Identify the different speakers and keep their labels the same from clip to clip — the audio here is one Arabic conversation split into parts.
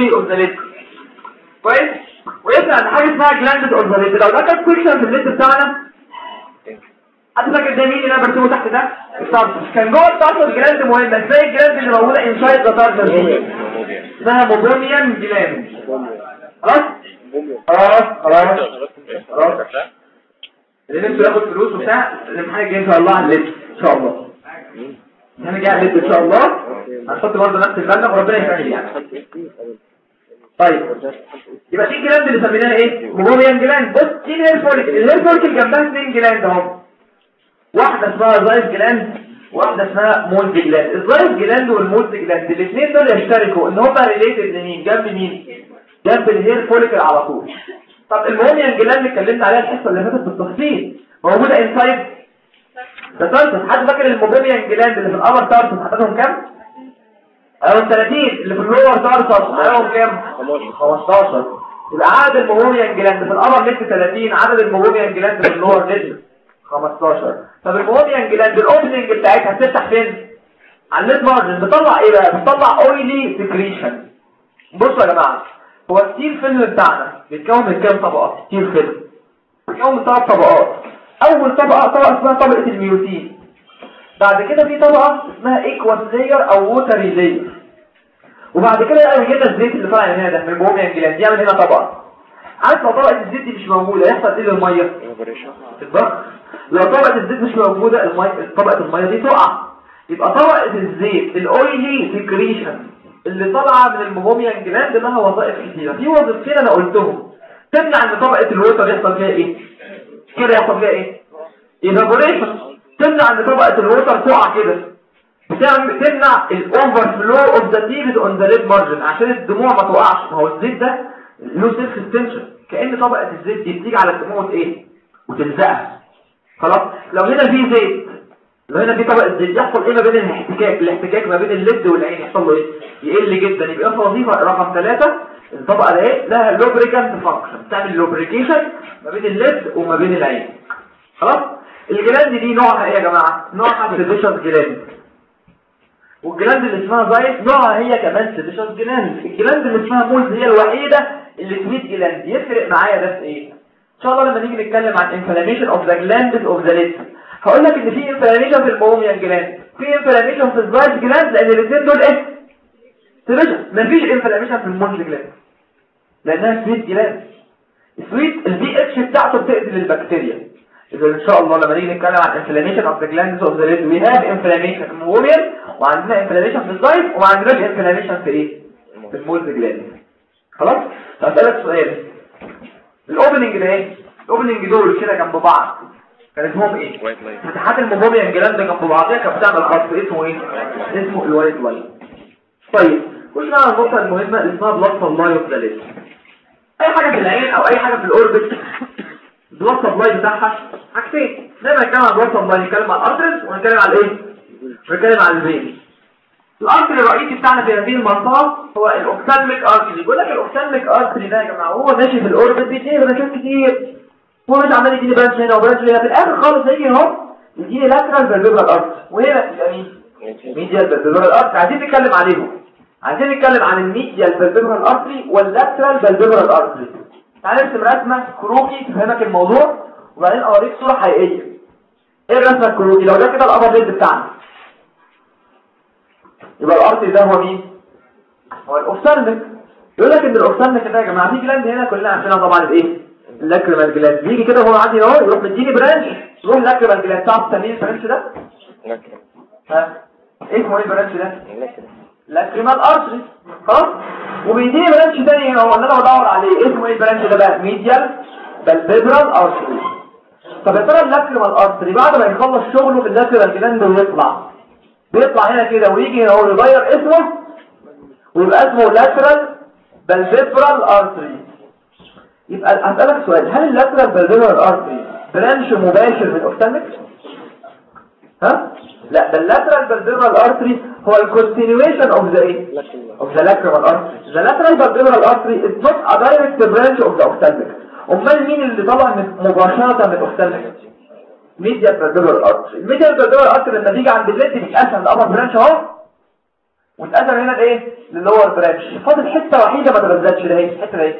Speaker 1: lid كويس ويسأل عن اسمها gland lid لو ده كان question في ال lid بتاعنا حد فاكر ده مين اللي أنا برسمه تحت ده ال tarsus كان جوه ال tarsus gland مهمه إزاي ال gland اللي موجوده inside the tarsus اسمها meibomian gland خلاص خلاص خلاص خلاص اللي نفسه ياخد فلوس وبتاع الامتحان الجاي ان شاء الله ال lid ان شاء الله أنا جاي ال lid ان شاء الله هنحط برضه نفس المبلغ وربنا يسهل يعني طيب. يبقى دي ال gland اللي سميناها إيه meibomian gland بص دي ال hair follicle ال hair follicle جنبها اثنين gland اهو واحدة اسمها Zeis gland واحدة اسمها Moll's gland ال Zeis gland وال Moll's gland الاثنين دول يشتركوا. إن هما related لمين؟ جنب مين؟ جنب ال hair follicle على طول. طب المهم يا gland اللي اتكلمت عليها الحصة اللي فاتت بالتفصيل. موجودة inside the tarsus حد فاكر ال meibomian gland اللي في ال upper tarsus عددهم كام؟ اهو 30 اللي في ال lower tarsus عددهم كام؟ 15 يبقى عدد ال meibomian gland في ال upper lid 30 عدد ال meibomian gland في ال lower lid 15 طب ال meibomian gland ال opening بتاعتها بتفتح فين؟ على ال lid margin بتطلع إيه بقى؟ بتطلع oily secretion بصوا يا جماعة هو ال tear film بتاعنا بيتكون من كام طبقة؟ tear film. بيتكون من ثلاث طبقات. أول طبقة طبقة اسمها طبقة ال mucin بعد كده في طبقه اسمها aqueous layer أو watery layer وبعد كده يلاقي هنا الزيت اللي طالع من هنا ده من ال meibomian gland يعمل هنا طبقه عارف لو طبقة الزيت دي مش موجودة يحصل إيه للمية؟ تتبخر لو طبقة الزيت مش موجودة المية طبقة المية دي تقع. يبقى طبقة الزيت ال oily secretion اللي طالعة من ال meibomian gland لها وظائف كتيرة. في وظيفتين أنا قلتهم؟ تمنع إن طبقة ال water يحصل فيها إيه؟ كده يحصل فيها إيه؟ evaporation تمنع إن طبقة ال water تقع كده. بتعمل تمنع ال overflow of the tears on the lid margin عشان الدموع ما تقعش ما هو الزيت ده له surface tension كأن طبقة الزيت دي بتيجي على الدموع إيه؟ وتلزقها. خلاص؟ لو هنا في زيت لو هنا في طبقة زيت يحصل إيه ما بين الاحتكاك؟ الاحتكاك ما بين ال lid والعين. يحصل له إيه؟ يقل جدا. يبقى في وظيفة رقم ثلاثة. الطبقة ده إيه؟ لها lubricant function بتعمل lubrication ما بين ال lid وما بين العين. خلاص؟ ال gland دي نوعها إيه يا جماعة؟ نوعها sebaceous gland وال gland اللي اسمها Zeis نوعها هي كمان sebaceous gland ال gland اللي اسمها Moll's هي الوحيدة اللي sweat gland يفرق معايا ده في إيه؟ إن شاء الله لما نيجي نتكلم عن inflammation of the glands of the lid هقول لك إن في inflammation في ال meibomian gland في inflammation في ال Zeis gland لأن الاثنين دول إيه؟ سيرجن مفيش inflammation في ال Moll's gland لأنها sweat gland sweat ال pH بتاعته بتقتل البكتيريا. إذا إن شاء الله لما نيجي نتكلم عن inflammation of the glands of the lid we have inflammation في ال meibomian وعندنا inflammation في ال Zeis وما عندناش inflammation في إيه؟ في ال Moll's gland خلاص؟ هسألك سؤال. ال opening ده إيه ال opening دول كده جنب بعض كان اسمهم إيه؟ فتحات ال meibomian gland جنب بعضيها كانت بتعمل خط اسمه إيه؟ اسمه ال white line طيب خش بقى على النقطة المهمة اللي اسمها blood supply of the أي حاجة في العين أو أي حاجة في ال orbit blood supply بتاعها. حاجتين دايما نتكلم عن بلاد سبلاي نتكلم عن الارترز ونتكلم عن إيه؟ ونتكلم عن ال vein ال artery الرئيسي بتاعنا في هذه المنطقة هو ال ophthalmic artery بيقول لك ال ophthalmic artery ده يا جماعة هو ماشي في ال orbit بيديني branchات كتير. هو مش عمال يديني branch هنا و branch هنا. في الآخر خالص هيجي اهو يديني lateral palpebral artery وهنا تبقى مين medial palpebral artery عايزين نتكلم عليهم. عايزين نتكلم عن ال medial palpebral artery وال lateral palpebral artery تعال نرسم رسمة كروكي تفهمك الموضوع؟ وبعدين أوريك صورة حقيقية. إيه الرسمة الكروكي؟ لو ده كده ال upper lid بتاعنا. يبقى ال artery ده هو مين؟ هو ال ophthalmic يقول لك إن ال ophthalmic ده يا جماعة في gland هنا كلنا عارفينها طبعا الايه ال lacrimal gland. بيجي كده هو عندي أهو يروح مديني branch يروح ال lacrimal gland. تعرف تسميه ال branch ده؟ ها؟ اسمه إيه ال branch ده؟ lacrimal artery خلاص؟ وبيديني branch تاني هنا هو اللي أنا بدور عليه. اسمه إيه ال branch ده بقى؟ medial palpebral artery طب يا ترى ال lacrimal artery بعد ما يخلص شغله في ال lacrimal gland ويطلع بيطلع هنا كده ويجي هنا هو يغير اسمه ويبقى اسمه lateral palpebral artery يبقى هسألك سؤال هل ال lateral palpebral artery branch مباشر من ال ophthalmic ها؟ لا ده ال lateral palpebral artery هو ال continuation of the إيه of the lacrimal artery. The lateral palpebral artery is not a direct branch of the ophthalmic. امال مين اللي من مباشرة من ال ophthalmic medial palpebral artery ال medial artery لما تيجي عند ال lid بيتقسم ال upper branch أهو. واتقسم هنا لإيه؟ لل lower branch فاضل حتة وحيدة ما تغذتش ده هي الحته دي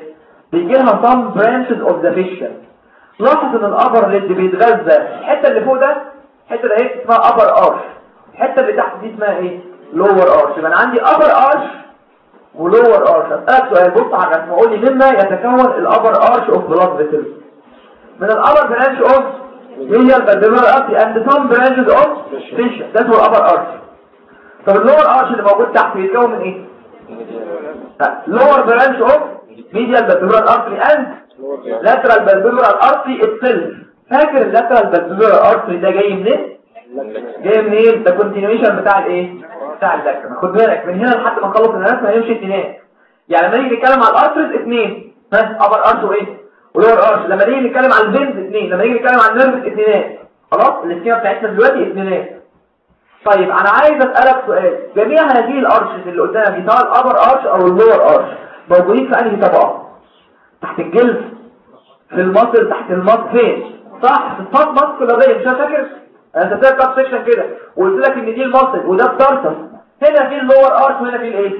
Speaker 1: بيجي لها some branches of the facial لاحظ إن ال upper lid بيتغذى. الحتة اللي فوق ده الحته دي اسمها upper arch. الحته اللي تحت دي اسمها إيه؟ lower arch. يبقى أنا عندي upper arch و lower arch. اسالك سؤال. بص على الرسم قول لي مما يتكون ال upper arch of blood vessels. من ال upper branch of the palpebral artery and some branches of facial ده هو ال upper arch. طب ال lower arch اللي موجود تحت بيتكون من إيه؟ lower branch of medial palpebral artery and lateral palpebral artery itself فاكر ال lateral palpebral artery ده جاي منين؟ جاي منين؟ ده continuation بتاع الإيه؟ بتاع ال lacrimal خد بالك من هنا لحد ما نخلص الرسم هيمشي اتنين. يعني لما نيجي نتكلم على ال arteries اتنين. ها؟ upper arch وإيه؟ و lower arch لما نيجي نتكلم على ال veins اتنين. لما نيجي نتكلم على ال nerves اتنينات خلاص؟ ال schema بتاعتنا دلوقتي اتنينات طيب أنا عايز أسألك سؤال. جميع هذه ال arches اللي قدامك دي سواء ال upper arch أو ال lower arch موجودين في أنهي طبقة؟ تحت الجلد في ال muscle تحت ال muscle فين؟ صح؟ ال submuscular مش فاكر؟ أنا سبتها cut section كده. وقلت لك إن دي ال muscle وده ال tarsus هنا في ال lower arch وهنا في الإيه؟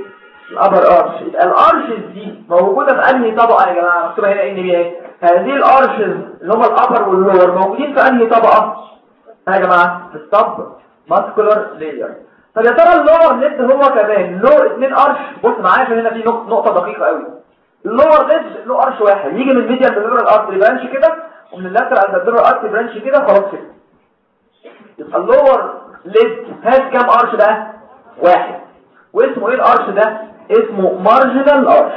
Speaker 1: ال upper arch. يبقى ال arches دي موجودة في أنهي طبقة يا جماعة؟ مكتوبة هنا إن بي إيه. هذه ال arches اللي هم ال upper وال lower موجودين في أنهي طبقة؟ يا جماعة في ال submuscular layer طب يا ترى ال lower lid هو كمان؟ له اثنين arch. بص معايا عشان هنا في نقطة دقيقة قوي ال lower lid له arch واحد. يجي من ال medial palpebral artery branch كده ومن ال lateral palpebral artery branch كده خلاص كده. يبقى ال lower lid has كام arch ده؟ واحد. واسمه إيه ال arch ده؟ اسمه marginal arch.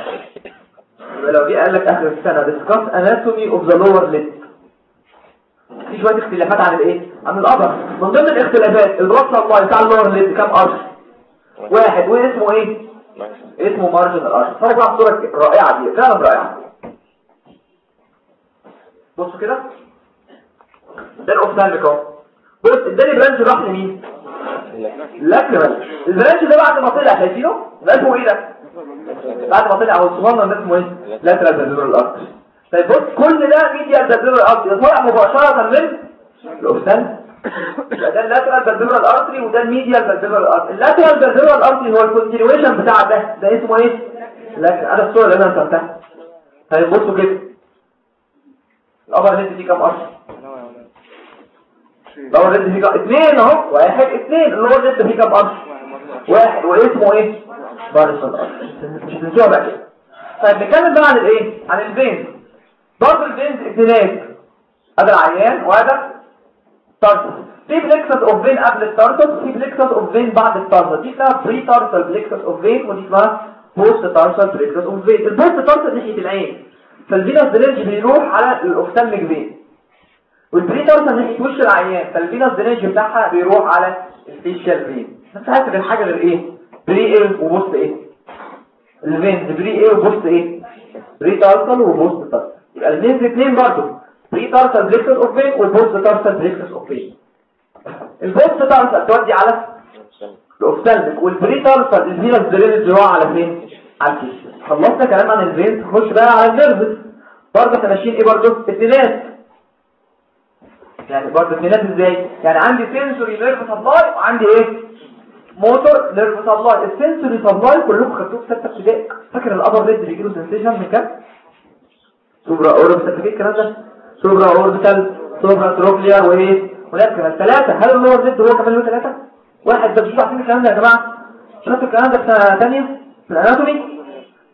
Speaker 1: يبقى لو جه قال لك آخر السنة discuss anatomy of the lower lid. في شوية اختلافات عن الإيه؟ عن ال upper. من ضمن الاختلافات ال blood supply بتاع ال lower lid كام arch؟ واحد. واسمه إيه؟ اسمه marginal arch. بقى على الصورة الرائعه دي فعلا رائعة. بصوا كده. ده ال ophthalmic اهو بص اداني branch راح لمين؟ lacrimal ال branch ده بعد ما طلع شايفينه؟ ده اسمه إيه ده؟ بعد ما طلع هو الصغنن ده اسمه إيه؟ lateral palpebral artery طيب بص كل ده medial palpebral artery طالع مباشرة من ال ophthalmic ده ال lateral palpebral artery وده ال medial palpebral artery ال lateral palpebral artery هو ال continuation بتاع ده. ده اسمه إيه؟ لكن أنا الصورة اللي أنا رسمتها طيب بصوا كده. ال upper lid دي كام artery ال lid فيه كام اثنين أهو واحد اثنين. ال lower lid فيه كام arch واحد. واسمه إيه؟ marginal arch مش بقى كده. طيب نتكلم بقى عن الإيه؟ عن ال veins. برضه ال veins اثنينات هذا العيان وهذا tarsus في plexus of vein قبل ال tarsus في plexus of vein بعد ال tarsus دي اسمها pretarsal plexus of vein ودي اسمها post tarsal plexus of vein ال post tarsal ناحية العين. فال venous drainage بيروح على ال ophthalmic vein وال pretarsal ناحيه وش العيان فال venous drainage بتاعها بيروح على ال facial vein. بس عارف غير حاجة غير إيه؟ pre إيه و post إيه؟ ال veins pre إيه و post إيه؟ pre tarsal و post tarsal يبقى ال veins اثنين برضه pre tarsal plexus of vein وال post tarsal plexus of vein ال post tarsal تودي على ال ophthalmic وال pre tarsal ال venous drainage بيروح على فين؟ على ال facial خلصنا كلام عن ال veins نخش بقى على ال nerves برضه إحنا ماشيين إيه برضه؟ اثنينات يعني برضه اثنينات إزاي؟ يعني عندي sensory nerve supply وعندي إيه؟ motor nerve supply ال sensory supply كلكم خدتوه في ستة ابتدائي. فاكر ال upper lid بيجي له sensation من كام؟ supraorbital فاكر الكلام ده؟ supraorbital supratrochlear وإيه؟ كمان ثلاثة هل ال lower lid هو كمان له ثلاثة واحد. ده مش عارفين الكلام ده يا جماعة. شفتوا الكلام ده في سنه ثانية؟ في ال anatomy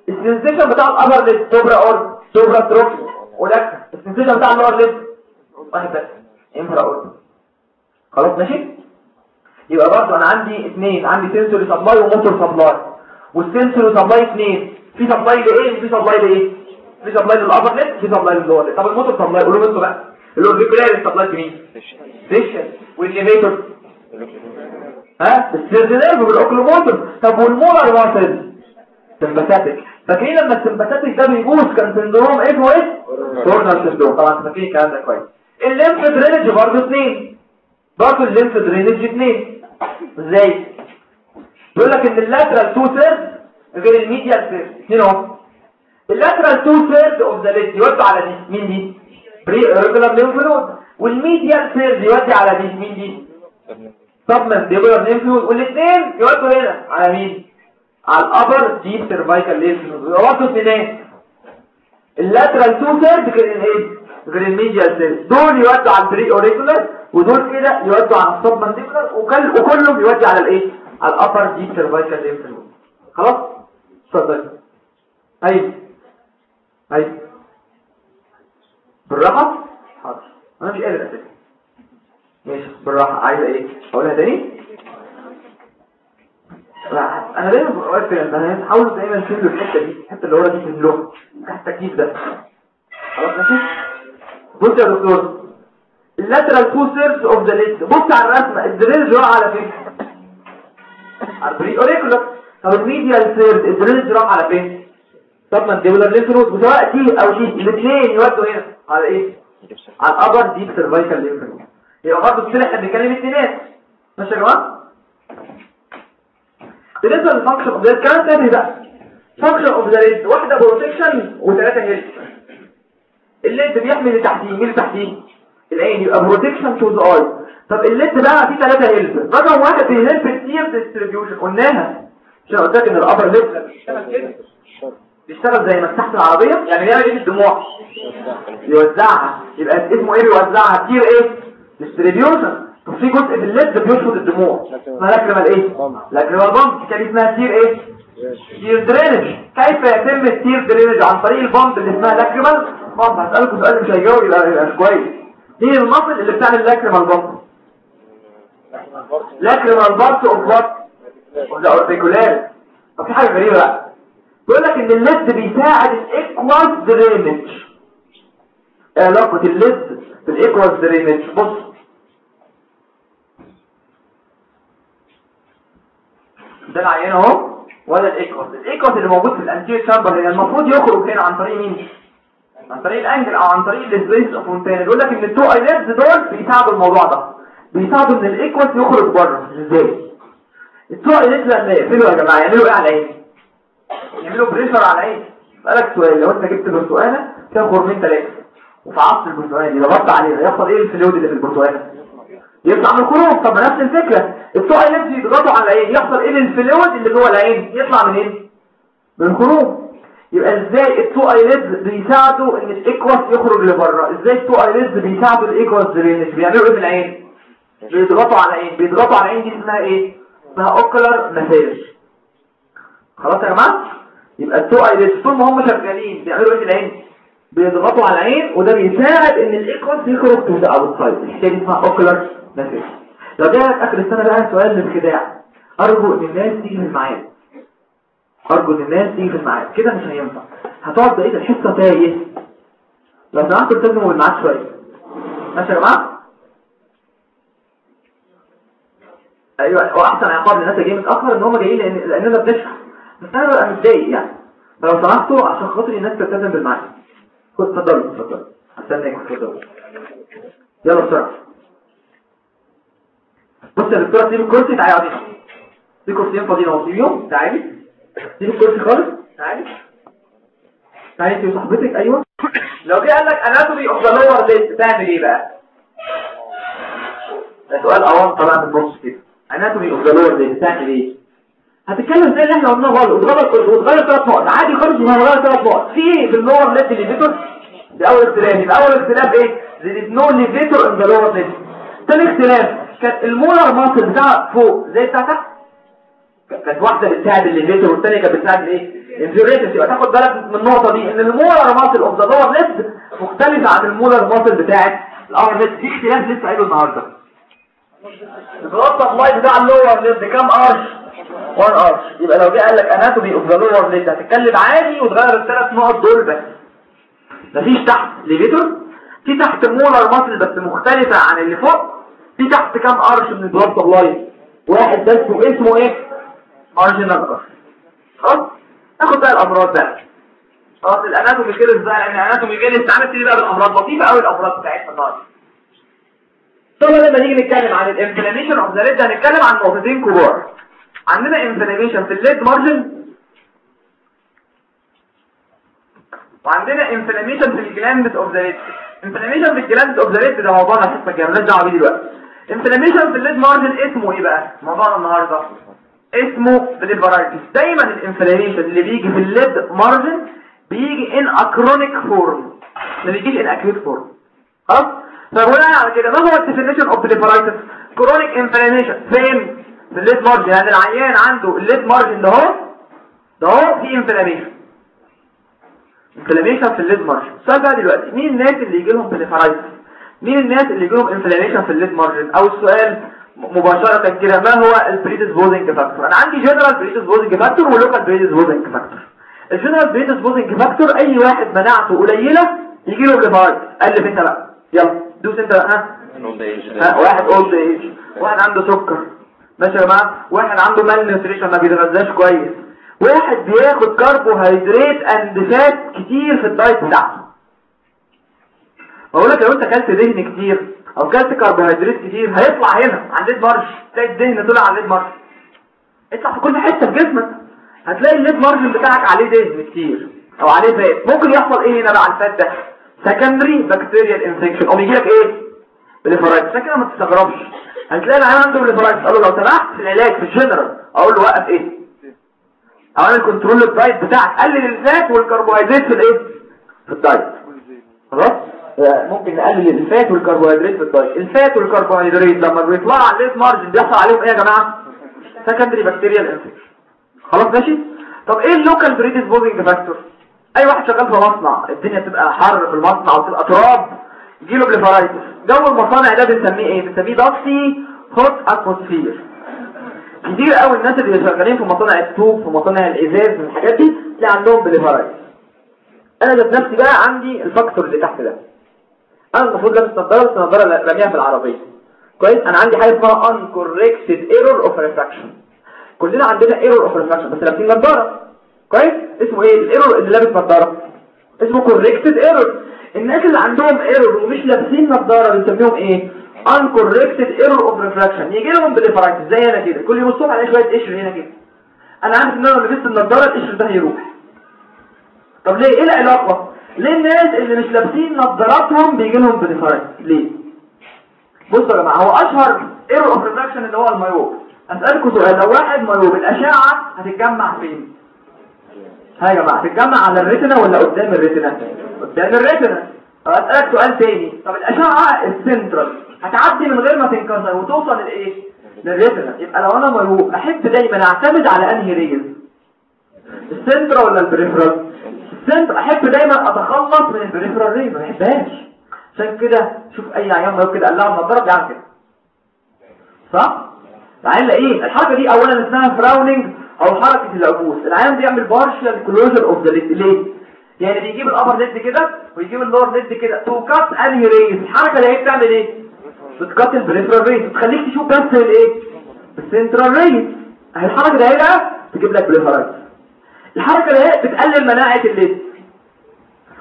Speaker 1: ال sensation بتاع ال upper lid supraorb. supratrochlear ولاك ال sensation بتاع ال lower lid واحد بس. infraorb خلاص ماشي؟ يبقى برضه أنا عندي اثنين عندي sensory supply و motor supply وال sensory supply اثنين في supply لإيه؟ وفي supply لإيه؟ في supply لل upper lid في supply لل lower lid طب ال motor supply قولوا أنتوا بقى. ال orbicularis supply مين؟ facial وال levator ها؟ السيرفينيرف بالاوكلوموتور طب والمولر واسل sympathetic فاكرين لما ال sympathetic ده بيبوظ كان syndrome اسمه إيه Horner syndrome طبعا فاكرين الكلام ده كويس. ال lymph drainage برضه اثنين برضه ال lymph drainage اثنين إزاي؟ بيقول لك إن ال lateral two third غير ال medial third اثنين أهو. ال lateral two third of the lid يودوا على دي. مين دي؟ preauricular lymph node وال medial third يودي على دي. مين دي؟ submandibular lymph node والاثنين يودوا هنا. على مين؟ على ال upper deep cervical lymph برضه اثنين ال lateral two third غير الايه غير ال medial third دول يودوا على ال preauricular ودول كده يودوا على ال submandibular وكل وكلهم يودي على الايه على ال upper deep cervical lymph خلاص اتفضل أيوه أيوه بالراحه حاضر أنا مش قادر اسكت ماشي بالراحه عايزه إيه اقولها تاني أنا دايما بقول في البنات حاولوا دايما تشيلوا الحتة دي الحتة اللي ورا دي في اللغة تحت التكييف ده. خلاص ماشي؟ بص يا دكتور. ال lateral two thirds of the lid بص على الرسمة. ال drain راح على فين؟ على ال pre. auricular طب ال medial third ال drain راح على فين؟ submandibular lymph node سواء دي أو دي الاثنين يودوا هنا. على إيه؟ على ال upper deep cervical node يبقى برضه إحنا بنتكلم اثنينات. ماشي يا جماعة؟ بالنسبة لل function of the lid تاني بقى function of the واحدة protection وثلاثة helps ال lid بيحمي اللي تحتيه مين اللي تحتيه العين يبقى protection to the eye طب ال lid بقى فيه ثلاثة هيلث رقم واحد بي help tear distribution قلناها. عشان قلت لك إن ال upper lid بيشتغل كده. بيشتغل زي مساحه العربية يعني بيعمل إيه الدموع؟ يوزعها يبقى اسمه إيه بيوزعها؟ tear إيه؟ distribution في جزء في ال lid بيشفط الدموع. اسمها lacrimal إيه؟ lacrimal pump كان اسمها tear إيه؟ tear drainage. كيف يتم ال tear drainage عن طريق ال pump اللي اسمها lacrimal pump هسألكم سؤال مش هيجاوب يبقى كويس. هي ال muscle اللي بتعمل lacrimal pump lacrimal pump of what orbicularis طب في حاجة غريبة بقى. بيقول لك إن الليد بيساعد الايكواس درينج علاقة الليد بالايكواس درينج بص ده العيان اهو ولا ال aqueous ال aqueous اللي موجود في ال anterior chamber هنا المفروض يخرج هنا عن طريق مين؟ عن طريق ال angle أو عن طريق ال space of Fontana يقول لك إن ال two eyelids دول بيساعدوا الموضوع ده. بيساعدوا إن ال aqueous يخرج بره. إزاي؟ ال two eyelids لما يقفلوا يا جماعة؟ يعملوا إيه على العين؟ يعملوا pressure على العين. أسألك سؤال لو أنت جبت برتقانه فيها خرمين ثلاثة وفعصت البرتقانه دي ضغطت عليها يحصل إيه ال fluid اللي في البرتقانه يطلع من الخروم طب نفس الفكرة. السوء اللي يضغطوا على العين يحصل إيه لل fluid اللي جوه العين؟ يطلع منين من الخروم يبقى إزاي ال two eyelids بيساعدوا إن ال aqueous يخرج لبره؟ إزاي ال two eyelids بيساعدوا ال aqueous drainage بيعملوا إيه في العين؟ بيضغطوا على العين بيضغطوا على العين دي اسمها إيه؟ اسمها ocular massage خلاص يا جماعة؟ يبقى ال two eyelids طول ما هم شغالين بيعملوا إيه في العين؟ بيضغطوا على العين وده بيساعد إن ال aqueous يخرج to the outside الحكاية دي اسمها ocular massage لو جاء آخر السنة بقى سؤال للخداع. أرجو إن الناس تيجي في الميعاد. أرجو إن الناس تيجي في الميعاد. كده مش هينفع. هتقعد بقية الحصة تايه. لو سمحتوا التزموا بالميعاد شوية. ماشي يا جماعة؟ أيوه هو أحسن عقاب للناس اللي جايين متأخر إن هم جايين لأن لأننا بنشرح. بس أنا ببقى متضايق يعني. فلو سمحتوا عشان خاطر الناس تلتزم بالميعاد. خد اتفضلوا اتفضلوا. استناك اتفضلوا. يلا بسرعة. بص يا دكتوره سيب الكرسي تعالي في كرسيين فاضيين اهو سيبيهم تعالي سيب الكرسي خالص تعالي تعالي انت وصاحبتك أيوه لو جه قال لك anatomy of the lower lid تعمل إيه بقى ده سؤال اوان طلع من النص كده anatomy of the lower lid تعمل إيه هتتكلم زي اللي إحنا قلناه غلط وتغلط وتغير ثلاث نقط عادي خالص وهنغير ثلاث نقط في إيه في ال lower lid levator ده اول اختلاف يبقى اول اختلاف إيه there is no levator in the lower lid ثاني اختلاف كانت ال Muller muscle بتاع فوق زي بتاع تحت. كانت واحدة بتساعد ال levator والثانيه كانت بتساعد الايه ال inferior rectus يبقى تاخد بالك من النقطة دي إن ال muller muscle of the lower lid مختلفة عن ال muller muscle بتاعه ال upper lid في اختلاف لسه قايله النهارده. ال blood supply بتاع ال lower lid كام arch 1 arch يبقى لو جه قال لك anatomy of the lower lid هتتكلم عادي وتغير الثلاث نقط دول بس. مفيش تحت. levator في تحت muller muscle بس مختلفة عن اللي فوق. في تحت كام arch من ال blood supply واحد ده اسمه اسمه إيه؟ marginal arch خلاص ناخد بقى الأمراض بقى. خلاص ال anatomy كده بقى لأن ال anatomy كده استعملت لي بقى بالأمراض. لطيفة قوي الأمراض بتاعتنا النهارده. طبعا لما نيجي نتكلم عن ال inflammation of the lid هنتكلم عن نقطتين كبار. عندنا inflammation في ال lid margin وعندنا inflammation في ال gland of the lid inflammation في ال gland of the lid ده موضوعنا الحصه الجايه مالناش دعوة بيه دلوقتي. inflammation في ال lid margin اسمه إيه بقى؟ موضوعنا النهارده. اسمه blepharitis دايما ال inflammation اللي بيجي في ال lid margin بيجي in a chronic form ما بيجيش in acute form خلاص؟ فبناء على كده ما هو ال definition of blepharitis chronic inflammation فين؟ في ال lid margin يعني العيان عنده ال lid margin ده اهو ده اهو في inflammation inflammation في ال lid margin السؤال بقى دلوقتي مين الناس اللي يجي لهم blepharitis مين الناس اللي لهم inflammation في ال lid margin؟ أو السؤال مباشرة كده ما هو ال predisposing factor أنا عندي general predisposing factor و local predisposing factor ال general predisposing factor أي واحد مناعته قليلة يجي له blepharitis الف أنت بقى. يلا دوس أنت ها؟ ها واحد old age واحد عنده سكر. ماشي يا جماعة؟ واحد عنده malnutrition ما بيتغذاش كويس. واحد بياخد كربوهيدرات and fat كتير في ال diet بتاعته. بقول لك لو انت اكلت دهن كتير أو اكلت كربوهيدرات كتير هيطلع هنا عند margin تلاقي الدهن طلع عند margin اطلع في كل حتة في جسمك. هتلاقي ال lid margin بتاعك عليه دهن كتير أو عليه fat ممكن يحصل إيه هنا بقى على ال fat ده؟ secondary bacterial infection أو يجي لك إيه؟ blepharitis عشان كده ما تستغربش. هتلاقي العيان عنده blepharitis قال له لو سمحت في العلاج في الجنرال أقول له وقف إيه؟ اعمل control ال diet بتاعك. قلل ال fat والكربوهيدرات في الايه؟ في ال diet. خلاص؟ ممكن نقلل ال fat والكربوهيدرات في ال diet. ال fat والكربوهيدرات لما بيطلعوا على ال lid margin بيحصل عليهم إيه يا جماعة؟ secondary bacterial infection خلاص ماشي؟ طب إيه ال local predisposing factor أي واحد شغال في مصنع الدنيا تبقى حر في المصنع وتبقى تراب يجيله blepharitis جو المصانع ده بنسميه إيه؟ بنسميه داكسي hot atmosphere كتير قوي الناس اللي شغالين في مصانع الطوب في مصانع الإزاز من الحاجات دي اللي عندهم blepharitis أنا ذات نفسي بقى عندي ال factor اللي تحت ده. أنا المفروض لابس نظارة بس نظارة راميها في العربيه كويس؟ أنا عندي حاجة اسمها uncorrected error of refraction. كلنا عندنا error of refraction بس لابسين نظارة. كويس؟ اسمه إيه؟ ال error اللي لابس نظارة. اسمه corrected error. الناس اللي عندهم error ومش لابسين نظارة بنسميهم إيه؟ uncorrected error of refraction. يجي لهم blepharitis زي أنا كده. كل يوم الصبح ألاقي شوية قشر هنا كده. أنا عارف إن أنا لو لبست النضاره القشر ده هيروح. طب ليه؟ إيه العلاقة؟ ليه الناس اللي مش لابسين نظاراتهم بيجي لهم blepharitis ليه؟ بصوا يا جماعة هو أشهر error of refraction اللي هو ال myope أسألكم سؤال لو واحد myope الاشعه هتتجمع فين؟ ها يا جماعة هتتجمع على ال retina ولا قدام ال retina؟ قدام ال retina. طب أسألك سؤال تاني طب الأشعة السنترال هتعدي من غير ما تنكسر وتوصل لإيه؟ لل retina. يبقى لو أنا myope أحب دايما أعتمد على أنهي rays ال central ولا ال peripheral؟ السنتر احب دايما أتخلص من ال peripheral rays ما بحبهاش. عشان كده شوف أي عيان myope كده قلعه النضاره بيعمل كده. صح؟ العيان إيه؟ الحركة دي اولا اسمها frowning أو حركة العبوس. العيان بيعمل partial closure of the lid؟ يعني بيجيب ال upper lid كده ويجيب ال lower lid كده to cut انهي rays الحركة دي بتعمل إيه؟ بت cut ال peripheral rays بتخليك تشوف بس الايه ال central rays الحركة دي بقى تجيب لك blepharitis الحركة دي بتقلل مناعة ال lid.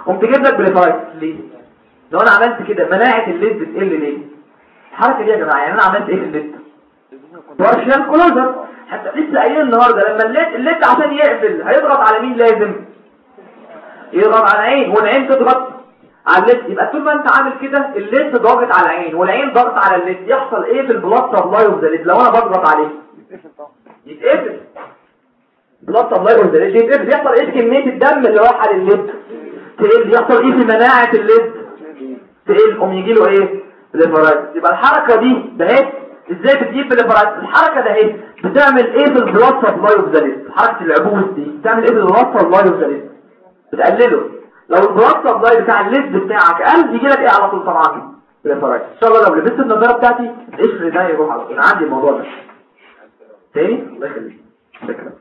Speaker 1: قوم تجيب لك blepharitis ليه؟ لو أنا عملت كده مناعة ال lid بتقل ليه؟ الحركة دي يا جماعة يعني أنا عملت إيه في ال lid؟ partial closure حتى لسه قايلين النهارده لما ال lid ال lid عشان يقفل هيضغط على مين لازم؟ يضغط على العين والعين تضغط على ال lid. يبقى طول ما أنت عامل كده ال lid ضاغط على العين والعين ضغط على ال lid. يحصل إيه في ال blood supply of the lid؟ لو أنا بضغط عليه؟ يتقفل. blood supply of the lid يتقفل يحصل إيه كمية الدم اللي رايحه للل lid تقل يحصل إيه في مناعة ال lid تقل. قوم يجي له إيه؟ blepharitis يبقى الحركة دي فهمت. إزاي بتجيب blepharitis الحركة ده اهي بتعمل إيه في ال blood supply of the lid حركة العبوس دي. بتعمل إيه في ال blood supply of the بتقلله. لو ال blood supply بتاع ال lid بتاعك قل يجي لك إيه على طول طبعا؟ blepharitis إن شاء الله لو لبست النظارة بتاعتي القشر ده يروح على طول. عندي الموضوع ده. تاني؟ الله يخليك. فكره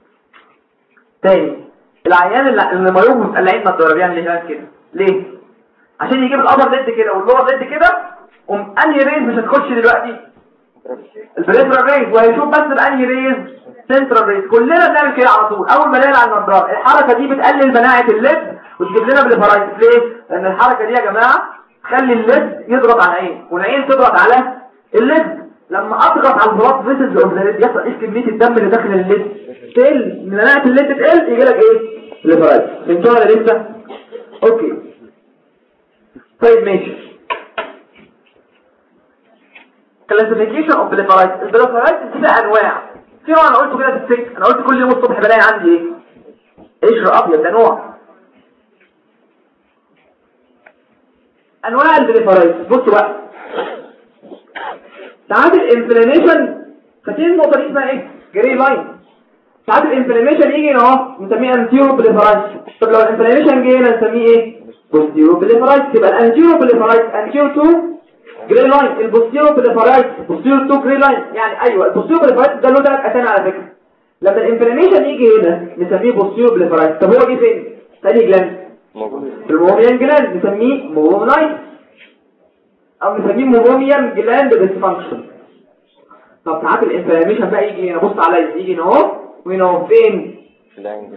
Speaker 1: تاني. العيان اللي اللي myope مقلعين نظاره بيعمل إيه كده. ليه؟ عشان يجيب ال upper lid كده وال lower lid كده قوم أنهي rays مش هتخش دلوقتي؟ ال peripheral rays وهيشوف بس بأنهي rays؟ central rays. كلنا بنعمل كده على طول. أول ما نقلع النضارة الحركة دي بتقلل مناعة ال lid وتجيب لنا blepharitis ليه؟ لأن الحركة دي يا جماعة تخلي ال lid يضغط على العين والعين تضغط على ال lid لما أضغط على ال blood vessels of يحصل إيه كمية الدم اللي داخل ال lid؟ تقل. مناعه ال lid تقل يجي لك إيه؟ blepharitis فهمتوا ولا لسه؟ okay. طيب ماشي. Of blepharitis ال blepharitis دي بقى أنواع. في نوع أنا قلته كده في السك أنا قلت كل يوم الصبح بلاقي عندي إيه؟ قشر أبيض ده نوع. أنواع ال blepharitis بصوا بقى. ساعات ال inflammation فاكرين النقطه دي اسمها إيه؟ grey line ساعات ال inflammation يجي هنا اهو نسميه anterior blepharitis طب لو ال inflammation جه هنا نسميه إيه؟ posterior blepharitis يبقى ال anterior blepharitis anterior to grey line ال posterior blepharitis posterior to grey line يعني أيوه ال posterior blepharitis ده له ثلاث اسامي على فكرة. لما ال inflammation يجي هنا نسميه posterior blepharitis طب هو جه فين؟ ثاني gland ال meibomian gland نسميه meibomianitis أو نسميه meibomian gland dysfunction طب ساعات ال inflammation بقى يجي هنا بص عليا يجي هنا أهو وهنا أهو فين؟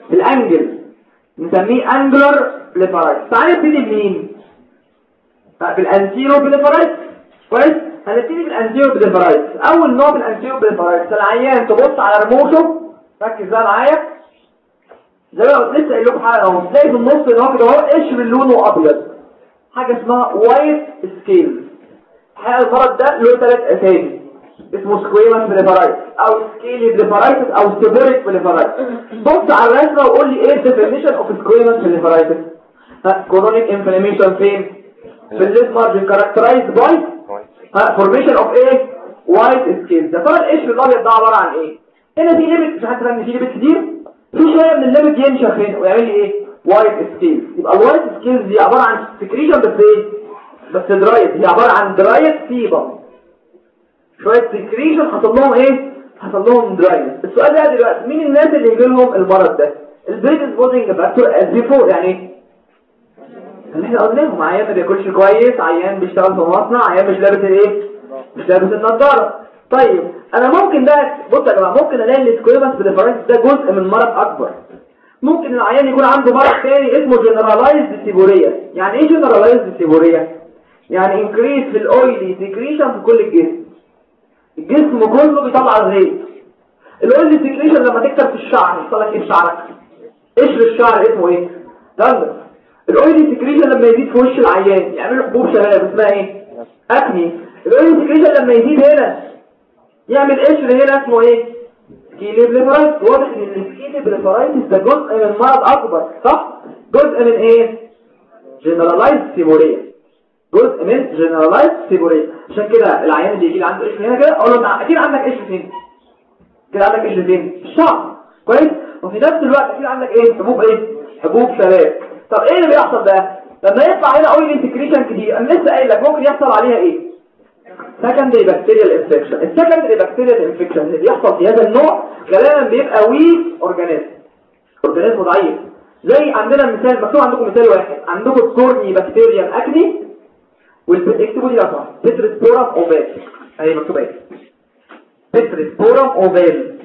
Speaker 1: في ال angle نسميه angular blepharitis تعالى نبتدي منين بال anterior blepharitis كويس؟ هنبتدي بال anterior blepharitis أول نوع بال anterior blepharitis العيان تبص على رموشه. ركز بقى معايا. زي ما قلت لسه قايل لكم حاجة أهو. تلاقي في النص هنا كده أهو قشر لونه ابيض حاجة اسمها white scale الحقيقة المرض ده له ثلاث أسامي؟ اسمه squamous blepharitis أو scaly blepharitis أو seborrheic blepharitis بص على الرسمة وقول لي إيه ال definition of squamous blepharitis ها chronic inflammation فين؟ في ال lid margin characterized by ها formation of إيه white scale ده ترى القشر الأبيض ده عبارة عن إيه؟ هنا في lipid مش حتى إن في lipid كتير. في شوية من ال lipid ينشف هنا ويعمل لي إيه؟ white scale يبقى ال white scales دي عبارة عن secretion بس إيه؟ بس dried هي عبارة عن dried sebum شوية secretion حصل لهم إيه؟ حصل لهم dryness السؤال ده دلوقتي مين الناس اللي يجي لهم المرض ده؟ ال predisposing factor before يعني اللي إحنا قلناهم. عيان ما بياكلش كويس عيان بيشتغل في مصنع عيان مش لابس الايه مش لابس النضارة. طيب أنا ممكن ده بص يا جماعة ممكن ألاقي ال squamous blepharitis ده جزء من مرض أكبر. ممكن العيان يكون عنده مرض ثاني اسمه generalized seborrhea يعني إيه generalized seborrhea يعني increase في ال oily secretion في كل الجسم. الجسم كله بيطلع الزيت ال oily secretion لما تكتر في الشعر يحصل لك إيه في شعرك. قشر الشعر اسمه إيه؟ dandruff ال oily secretion لما يزيد في وش العيان. يعمل حبوب شباب اسمها إيه؟ acne. ال oily secretion لما يزيد هنا. يعمل قشر هنا اسمه إيه؟ scaly blepharitis واضح إن ال scaly blepharitis ده جزء من مرض أكبر صح؟ جزء من إيه؟ generalized seborrhea جزء من generalized seborrhea عشان كده العيان اللي يجي لي عنده قشر هنا كده أقول له انت أكيد عندك قشر فين؟ كده عندك قشر فين؟ في الشعر. كويس؟ وفي نفس الوقت أكيد عندك إيه؟ حبوب إيه؟ حبوب شباب طب إيه اللي بيحصل ده؟ لما يطلع هنا oily secretion كتير أنا لسه قايل لك ممكن يحصل عليها إيه؟ secondary bacterial infection. ال secondary bacterial infection اللي بيحصل في هذا النوع غالبا بيبقى weak organism organism ضعيف. زي عندنا مثال مكتوب عندكم مثال واحد. عندكم Corynebacterium acne واكتبوا دي لو Pityrosporum ovale اهي مكتوبه إيه Pityrosporum ovale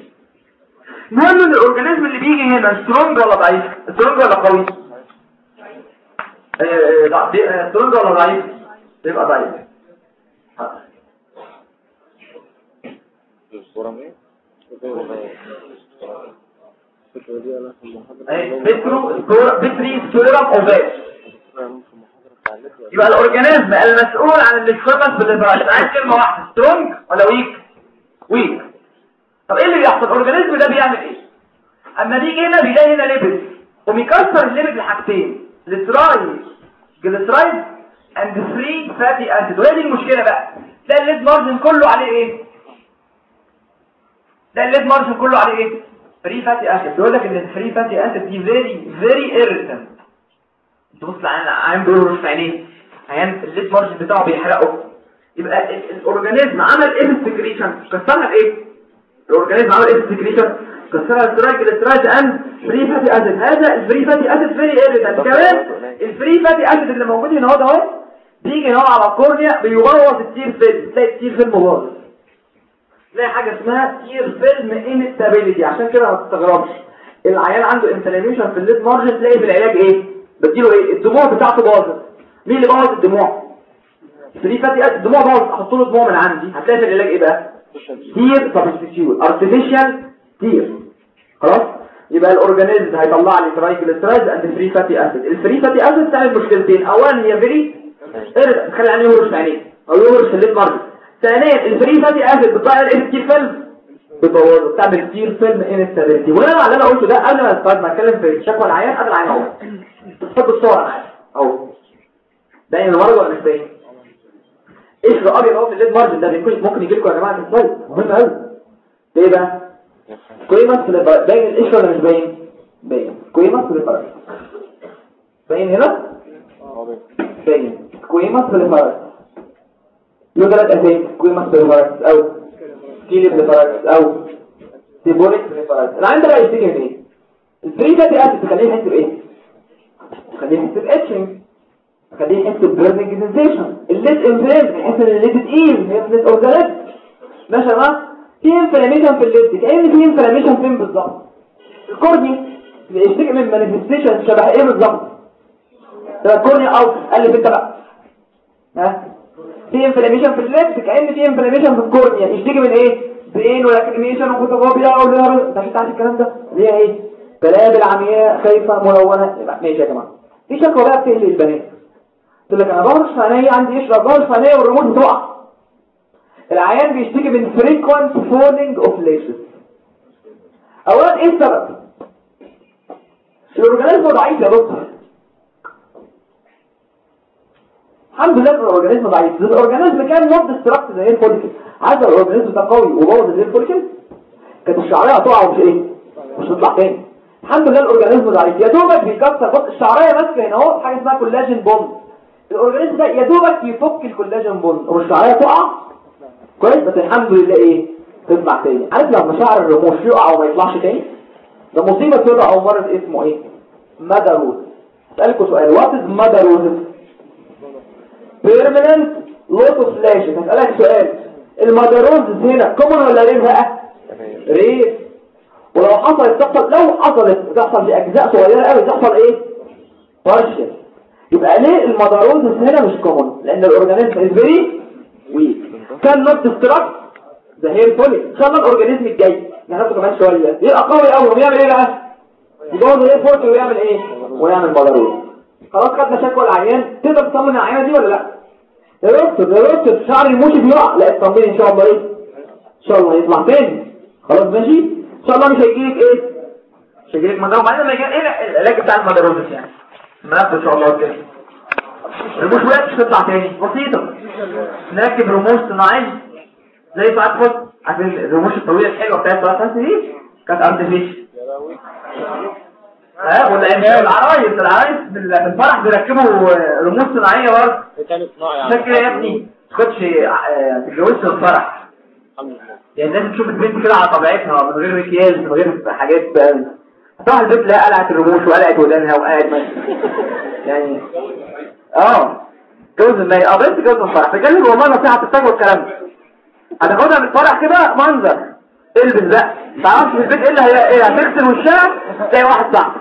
Speaker 1: المهم ان ال organism اللي بيجي هنا strong ولا ضعيف strong ولا قوي strong ولا ضعيف يبقى ضعيف Pityro Pityrosporum ovale يبقى الاورجانيزم المسؤول عن ال squamous blepharitis عايز كلمة واحدة. strong ولا weak weak طب إيه اللي بيحصل؟ ال organism ده بيعمل إيه؟ أما بيجي هنا بيلاقي هنا lipid وبيكسر ال lipid لحاجتين ال triglyceride and free fatty acid وهي دي المشكلة بقى. ده ال lid margin كله عليه إيه؟ ده ال lid margin كله عليه إيه؟ free fatty acid بيقول لك إن ال free fatty acid دي very very irritant تبص على عين بيهرش في عينيه عيان ال lid margin بتاعه بيحرقه. يبقى ال organism عمل إيه بال secretion كسرها بإيه؟ الأورجانيزم عمل إيه بالسكريشن كسرها السترايك السترايك ان فري فاتي اسيد هذا ال free fatty acid very irritant كمان ال free fatty acid اللي موجود هنا اهو بيجي هنا على ال cornea بيبوظ ال tear film. تلاقي ال tear film باظ. تلاقي حاجة اسمها tear film instability عشان كده ما تستغربش. العيان عنده inflammation في ال lid margin تلاقي في العلاج إيه؟ بديله إيه؟ الدموع بتاعته باظت. مين اللي باظ الدموع. free fatty acid الدموع باظت. أحط له دموع من عندي. هتلاقي في العلاج إيه بقى؟ tear substitute artificial tear خلاص؟ يبقى ال organism هيطلع لي triglyceride and free fatty acid ال free fatty acid تعمل مشكلتين. اولا هي very تخلي عينيه يهرش عينيه أو يهرش ال lid margin ثانيا ال free fatty acid بتطلع الايه tear film بتبوظه بتعمل كتير film instability وأنا اللي أنا قلته ده قبل ما أستاذ ما أتكلم في شكوى العيان قبل العيان تحط الصور معايا اهو باين المرض ولا مش باين؟ إيش الابيض اهو في ال lid margin ده بيكون ممكن يجي لكم يا جماعة في ال slide مهم قوي ليه بقى؟ squamous باين الايش ولا مش باين؟ باين. squamous في باين هنا؟ باين. squamous في له ثلاث أسامي. squamous في أو scaly blepharitis أو seborrheic blepharitis أنا عندي يشتكي من إيه؟ ال free fatty acid تخليه يحس بإيه؟ تخليه يحس ب itching تخليه يحس ب burning sensation ال lid inflamed يحس ان ال lid تقيل هي ال lid organism ماشي يا في inflammation في ال lid كأن في inflammation فين بالظبط ال cornea. بيشتكي من manifestation شبه إيه بالظبط ده ال cornea أو قال لي انت بقى ها؟ في inflammation في ال lid كأن في inflammation في ال cornea يشتكي من إيه؟ pain و lacrimation و photophobia أو انت عارف الكلام ده. اللي هي إيه؟ بلابل عمياء خايفة ملونة. ماشي يا جماعة. في شكوى بقى بتقلق البنات تقول لك أنا بهرش عينيا عندي قشره في عينيا والرموش بتقع. العيان بيشتكي من frequent falling of lashes. اولا إيه السبب؟ ال organism ضعيف يا دكتور. الحمد لله ال organism ضعيف. ال organism can not destruct the follicle عايز ال organism ده قوي وبوظ the follicle كانت الشعرية هتقع ومش إيه؟ مش هتطلع تاني. الحمد لله ال organism ضعيف يا دوبك بيكسر بص الشعريه ماسكه هنا أهو حاجة اسمها collagen bond ال organism ده يا دوبك بيفك ال collagen bond والشعريه تقع؟ كويس بس الحمد لله إيه؟ تطلع تاني. عارف لما شعر الرموش يقع وما يطلعش تاني؟ ده مصيبة كده أو مرض اسمه إيه؟ madarosis. اسالكوا سؤال what is madarosis permanent loss of lashes هسألك سؤال ال madarosis هنا common ولا rare بقى rare. ولو حصلت تحصل لو حصلت تحصل في اجزاء صغيرة قوي تحصل إيه؟ partial يبقى ليه ال madarosis هنا مش common لأن ال organism is very weak can not destruct ده هي الفولي ان الاورجانيزم الجاي. ناخده كمان شوية. يبقى قوي قوي وبيعمل إيه بقى؟ يجوز إيه فورت ويعمل إيه؟ ويعمل بلاروز خلاص خدنا شكوى العيان تقدر تطمن العيانه دي ولا لأ؟ يا دكتور شعر الموشي بيقع لا اطمني إن شاء الله إيه؟ إن شاء الله يطلع تاني. خلاص ماشي؟ ان شاء الله مش هيجيلك إيه مش هيجيلك وبعدين لما يجي إيه العلاج بتاع المدروز يعني منافس ان شاء الله كده الموش وقت مش تطلع تاني بسيطه نركب رموش صناعيه زي ساعات خد عشان الرموش الطويله الحلوه بتاعت ساعات دي كانت ارتفيشال ها ولا العرايس العرايس في الفرح بيركبوا رموش صناعيه برضه شكل يا ابني ما تاخدش تتجوزش الفرح يعني لازم تشوف البنت كده على طبيعتها من غير مكياج من غير حاجات هتروح البيت لا قلعت الرموش وقلعت ودانها وقاعد يعني آه جوز المالي آه بس جوز الفرح فكلم والله نصيحة تستجوى الكلام ده. هتاخدها من الفرح كده منظر. البس بقى. تعرفش في البيت إيه اللي هي إيه هتغسل وشها تلاقي واحد صح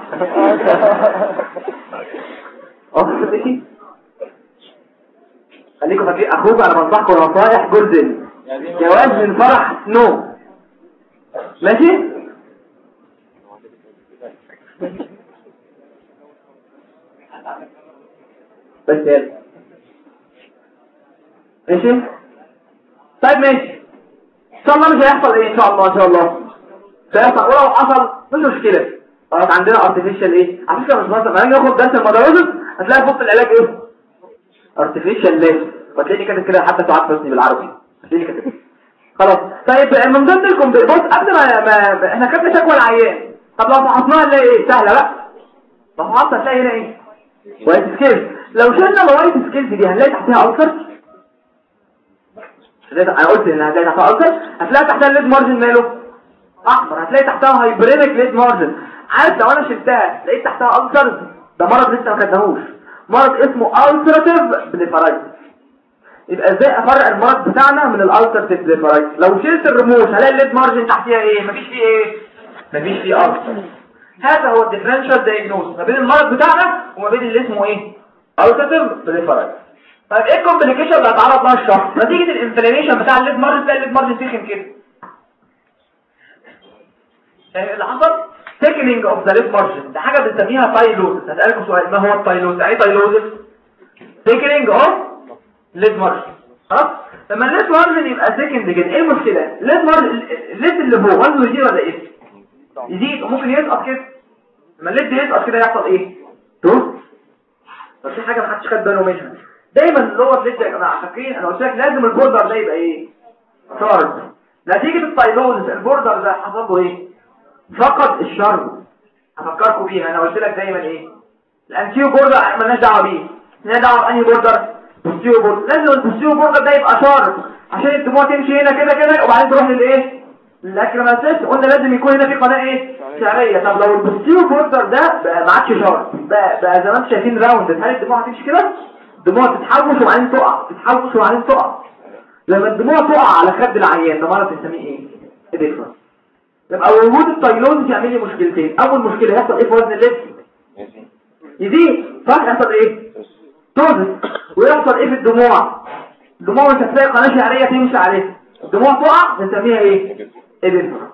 Speaker 1: خليكم فاكرين أخوك على منصحكم نصايح جولدن. جواز من فرح نو. ماشي؟ بس يلا. ماشي؟ طيب ماشي. إن شاء الله مش هيحصل إيه؟ إن شاء الله إن شاء الله. مش هيحصل. ولو حصل مش مشكلة. خلاص عندنا artificial إيه؟ على فكرة مش مثلا لما ناخد درس المدرسة هتلاقي فوق العلاج إيه؟ artificial ليه وتلاقيني كاتب كده حتى ساعات بالعربي. خلاص. طيب من ضمن لكم بص قبل ما, ما إحنا كتبنا شكوى العيان. طب لو فحصناها نلاقي إيه؟ سهلة بقى. لو فحصنا هتلاقي هنا إيه؟ white scales لو شلنا ال white scales دي هنلاقي تحتها ulcer أنا قلت إن هتلاقي تحتها ulcer هتلاقي تحتها ال lid margin ماله؟ أحمر. هتلاقي تحتها hyperemic lid margin عارف لو أنا شلتها لقيت تحتها ulcer ده مرض لسه ما خدناهوش مرض اسمه ulcerative blepharitis يبقى إزاي افرق المرض بتاعنا من ال ulcerative blepharitis لو شلت الرموش هلاقي ال lid margin تحتها إيه؟ مفيش فيه إيه؟ مفيش فيه ulcer هذا هو ال differential diagnosis ما بين المرض بتاعنا وما بين اللي اسمه إيه؟ ulcerative blepharitis طيب إيه ال complication اللي هتعرض لها الشخص؟ نتيجة ال inflammation بتاع ال lid margin تلاقي ال lid margin تخن كده. يعني اللي حصل؟ thickening of the lid margin ده حاجة بنسميها tylosis هسألكم سؤال ما هو ال tylosis يعني إيه tylosis thickening of lid margin خلاص؟ لما ال lid margin يبقى thickened جدا إيه المشكلة؟ ال lid margin ال lid اللي هو وزنه يزيد ولا إيه؟ يزيد وممكن يسقط كده. لما ال lid يسقط كده يحصل إيه؟ شوف بس في حاجة ما حدش خد باله منها. دايما ال lower lid يا جماعة فاكرين؟ أنا قلت لك لازم ال border ده يبقى إيه؟ sharp نتيجة ال tylosis ال border ده حصل له إيه؟ فقد ال sharp هفكركم بيها أنا قلت لك دايما إيه؟ ال anterior border مالناش دعوة بيه. مالناش دعوة بأنهي border؟ posterior border لازم ال posterior border ده يبقى sharp عشان الدموع تمشي هنا كده كده وبعدين تروح للإيه؟ ال lacrimal sac قلنا لازم يكون هنا في قناة إيه؟ شعرية. طب لو ال posterior border ده بقى ما عادش sharp بقى, بقى زي ما أنتم شايفين round. هل الدموع هتمشي كده؟ الدموع تتحوش وبعدين تقع. تتحوش وبعدين تقع. لما الدموع تقع على خد العيان ده مرض بنسميه إيه؟ إديكرا. يبقى وجود ال tylosis يعمل لي مشكلتين. أول مشكلة يحصل إيه في وزن اللبس؟ يزيد. صح؟ يحصل إيه؟ توزن ويحصل إيه في الدموع؟ الدموع مش هتلاقي قناة شعرية تمشي عليها الدموع تقع بنسميها إيه؟ اديكرا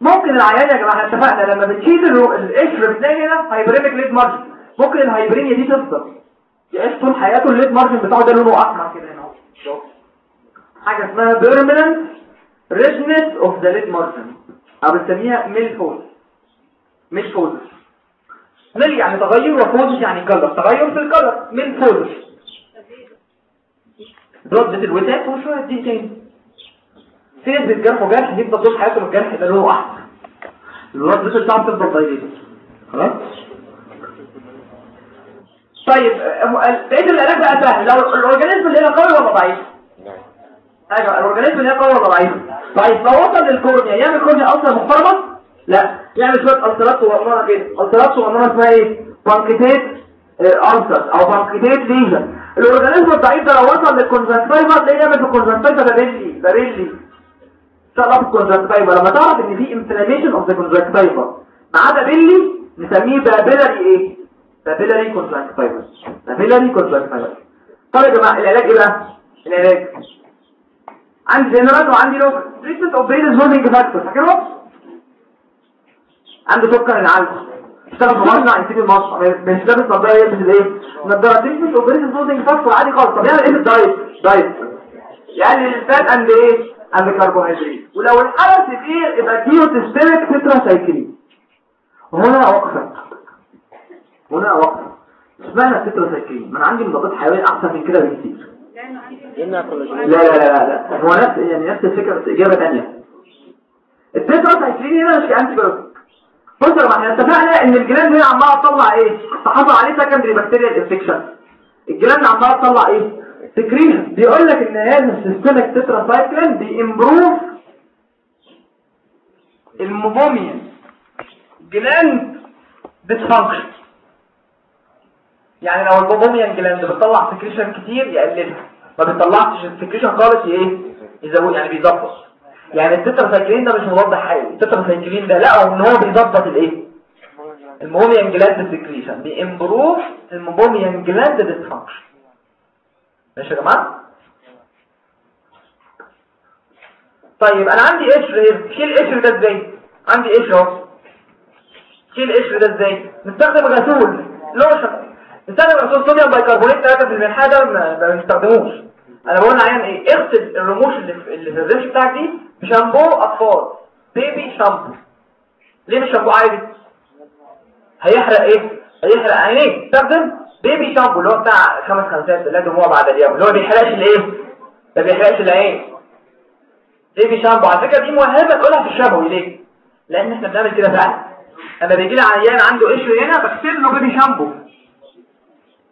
Speaker 1: ممكن العيان يا جماعة اتفقنا لما بتشيل القشر بتلاقي هنا hyperemic lid margin. ممكن ال hyperemia دي تفضل. يعيش طول حياته ال lid margin بتاعه ده لونه أحمر كده هنا حاجة اسمها permanent redness of the lid margin أو بنسميها milphosis milphosis mil يعني تغير و phosis يعني color تغير في ال color milphosis ردة الوتاء وشوية دي تاني. في ناس بتجرح وجرح؟ يفضل طول حياته الجرح ده لونه احمر الردة بتاعته تفضل ضيقة خلاص؟ طيب بقيت العلاج بقى سهل؟ لو ال organism اللي هنا قوي ولا ضعيف؟ أيوه ال organism اللي هنا قوي ولا ضعيف؟ ضعيف لو وصل لل cornea. يعمل cornea أصلا محترمه لا. يعمل شوية ulcerات صغننه كده. ulcerات صغننه اسمها إيه؟ punctate ulcers أو punctate lesion ال organism الضعيف ده لو وصل لل conjunctiva تلاقيه يعمل في ال conjunctiva papillae شغل ال conjunctiva لما تعرف إن في inflammation of the conjunctiva معاها papillae نسميه papillary إيه؟ papillary conjunctiva papillary conjunctiva طيب يا جماعة العلاج إيه بقى؟ العلاج. عندي جنرال وعندي local treatment of predisposing factor فاكرهم؟ عنده سكر العيان اشتغل في مصنع يسيب المصنع مش لابس نظارة يلبس الايه treatment of predisposing factor عادي خالص. طب يعمل إيه ال diet؟ diet. ال fat and إيه؟ and carbohydrate. ولو الحرس كتير يبقى ديله systemic tetracycline. وهنا وقفة. هنا وقفة. اشمعنى التترا سايكلين؟ ما أنا عندي مضادات حيوية أحسن من كده بكتير. لا لا لا لا هو نفس يعني نفس الفكرة بس إجابة تانية. التترا سايكلين هنا مش antibiotic بص يا إحنا اتفقنا إن ال gland هنا عمالة تطلع إيه؟ تحصل عليه secondary bacterial infection ال gland عمالة تطلع إيه؟ secretion بيقول لك إن هذا ال systemic tetracycline ب improve ال meibomian gland dysfunction يعني لو ال meibomian gland بتطلع secretion كتير يقللها. ما بتطلعش ال secretion خالص إيه؟ يزود يعني بيظبط. يعني التتراسايكلين ده مش مضاد حيوي التتراسايكلين ده. لا إن هو بيظبط الإيه؟ ال meibomian gland secretion ب improve ال meibomian gland dysfunction ماشي يا جماعة؟ طيب أنا عندي قشر هنا شيل القشر ده إزاي؟ عندي قشر أهو. شيل القشر ده إزاي؟ نستخدم غسول. لوشن نستخدم غسول sodium bicarbonate 3% حاجة ما بنستخدموش. أنا بقول عيان إيه؟ اغسل الرموش اللي في, الريش بتاعك دي بشامبو أطفال. baby shampoo ليه مش شامبو عادي. هيحرق إيه؟ هيحرق عينيك استخدم baby shampoo اللي هو بتاع خمس خمسات لا دموع بعد اليوم. اللي هو بيحرقش الإيه؟ ما بيحرقش العين. baby shampoo على فكرة دي مهمه تقولها في الشامبو ليه لأن إحنا بنعمل كده فعلا. أنا بيجي لي عيان عنده قشر هنا بغسل له baby shampoo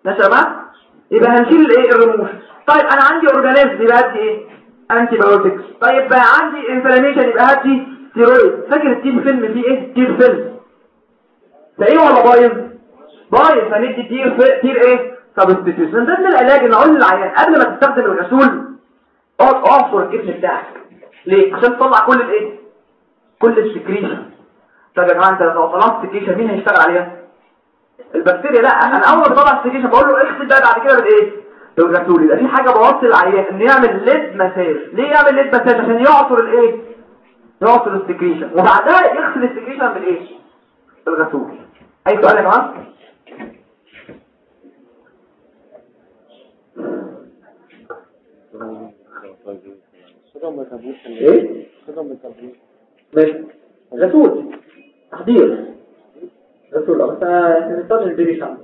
Speaker 1: ماشي يا جماعة؟ يبقى هنشيل الإيه؟ الرموش. طيب أنا عندي organism يبقى هدي إيه antibiotics طيب بقى عندي inflammation يبقى هدي ستيرويد فاكر ال tear film فيه إيه؟ tear film. ده إيه ولا بايظ؟ بايظ. هندي tear في... tear إيه؟ substitution من العلاج ان أقول للعيان قبل ما تستخدم الغسول اقعد اعصر الجسم بتاعك. ليه؟ عشان تطلع كل الإيه؟ كل ال secretion طب يا جماعة أنت لو طلعت ال secretion مين هيشتغل عليها؟ البكتيريا. لا أنا أول ما بطلع ال secretion بقول له اغسل بقى بعد كده بالإيه؟ بالغسول يبقى في حاجة بوصل العيان انه يعمل lid massage ليه يعمل lid massage عشان يعصر الايه يعصر ال secretion وبعدها يغسل ال secretion بالايه بالغسول. أي سؤال يا جماعة؟ إيه؟ ماشي رسول تحضير. رسول بس نستخدم البيبي شامل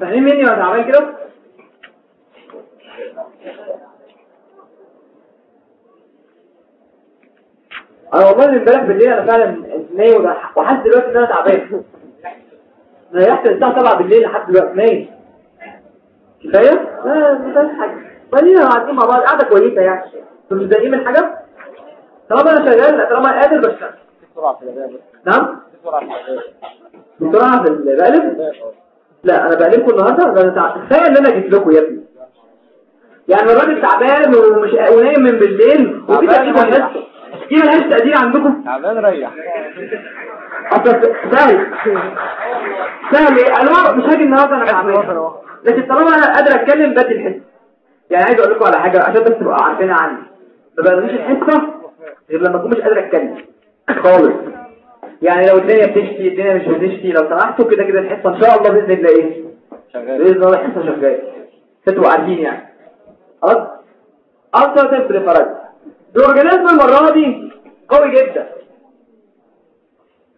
Speaker 1: فاهمين مني وأنا عمال كده؟ أنا والله من امبارح بالليل أنا فعلا نايم وحاسس دلوقتي إن أنا تعبان. ريحت الساعة 7 بالليل لحد دلوقتي نايم كفاية؟ لا ما فيهاش حاجة. خلينا قاعدين مع بعض؟ قاعدة كويسة يعني. أنتوا متضايقين من حاجة؟ طالما أنا شغال طالما قادر بشتغل. نعم؟ بسرعة في البقلب لا أنا بقلبكم النهارده كفايه إن أنا جيت لكم يا ابني. يعني الراجل تعبان ومش ونايم من بالليل وفي تقريبا الناس دي ملهاش تقدير عندكم؟
Speaker 2: تعبان ريح.
Speaker 1: سهل. سهل. أنا مش هاجي النهارده أنا تعبان. لكن طالما أنا قادر أتكلم بدي الحس. يعني عايز أقول لكم على حاجة عشان بس تبقوا عارفينها عني. ما بقدرش الحصه غير لما اكون مش قادر أتكلم. خالص. يعني لو الدنيا بتشتي الدنيا مش بتشتي لو سمحتوا كده كده الحصة إن شاء الله بإذن الله إيه؟
Speaker 2: شغال
Speaker 1: بإذن الله الحصة شغالة. تبقوا عارفين يعني. خلاص؟ ulcerative blepharitis ال organism المرة دي قوي جدا.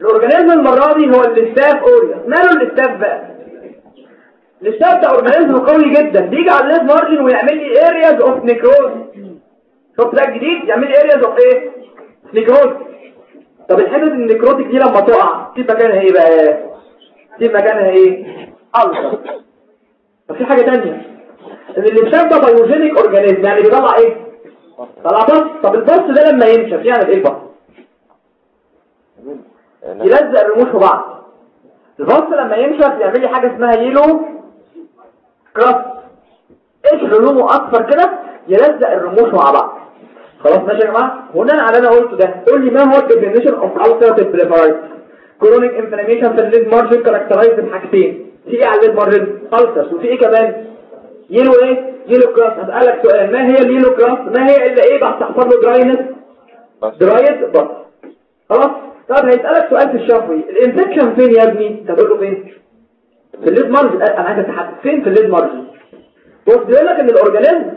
Speaker 1: ال organism المرة دي هو ال Staph aureus. ماله ال Staph بقى؟ ال Staph ده organism قوي جدا. بيجي على ال lid margin ويعمل لي areas of necrosis شوف ده جديد؟ يعمل areas of إيه؟ necrosis طب الحتة ال necrotic دي لما تقع تسيب مكانها إيه بقى؟ تسيب مكانها إيه؟ ulcer طب في حاجة ثانية ان ال Staph ده pyogenic organism يعني بيطلع إيه؟ طلع pus طب ال pus ده لما ينشف يعمل إيه ال pus يلزق الرموش في بعض. ال pus لما ينشف يعمل لي حاجة اسمها yellow crusts. إيش لونه اصفر كده يلزق الرموش مع بعض. خلاص ماشي يا جماعة؟ بناء على اللي أنا قلته ده. قول لي ما هو ال definition of ulcerative blepharitis chronic inflammation في ال lid margin characterized بحاجتين في إيه على ال lid margin؟ Ulcers. وفي إيه كمان؟ yellow إيه؟ yellow crusts هسألك سؤال. ما هي ال yellow crusts ما هي إلا إيه بقى تحصل له dryness dried pus. خلاص؟ طب هيسألك سؤال في الشفوي ال infection فين يا ابني؟ تقول له فين؟ في ال lid margin. أنا عايز اتحدد فين في ال lid margin؟ بص بيقول لك إن ال organism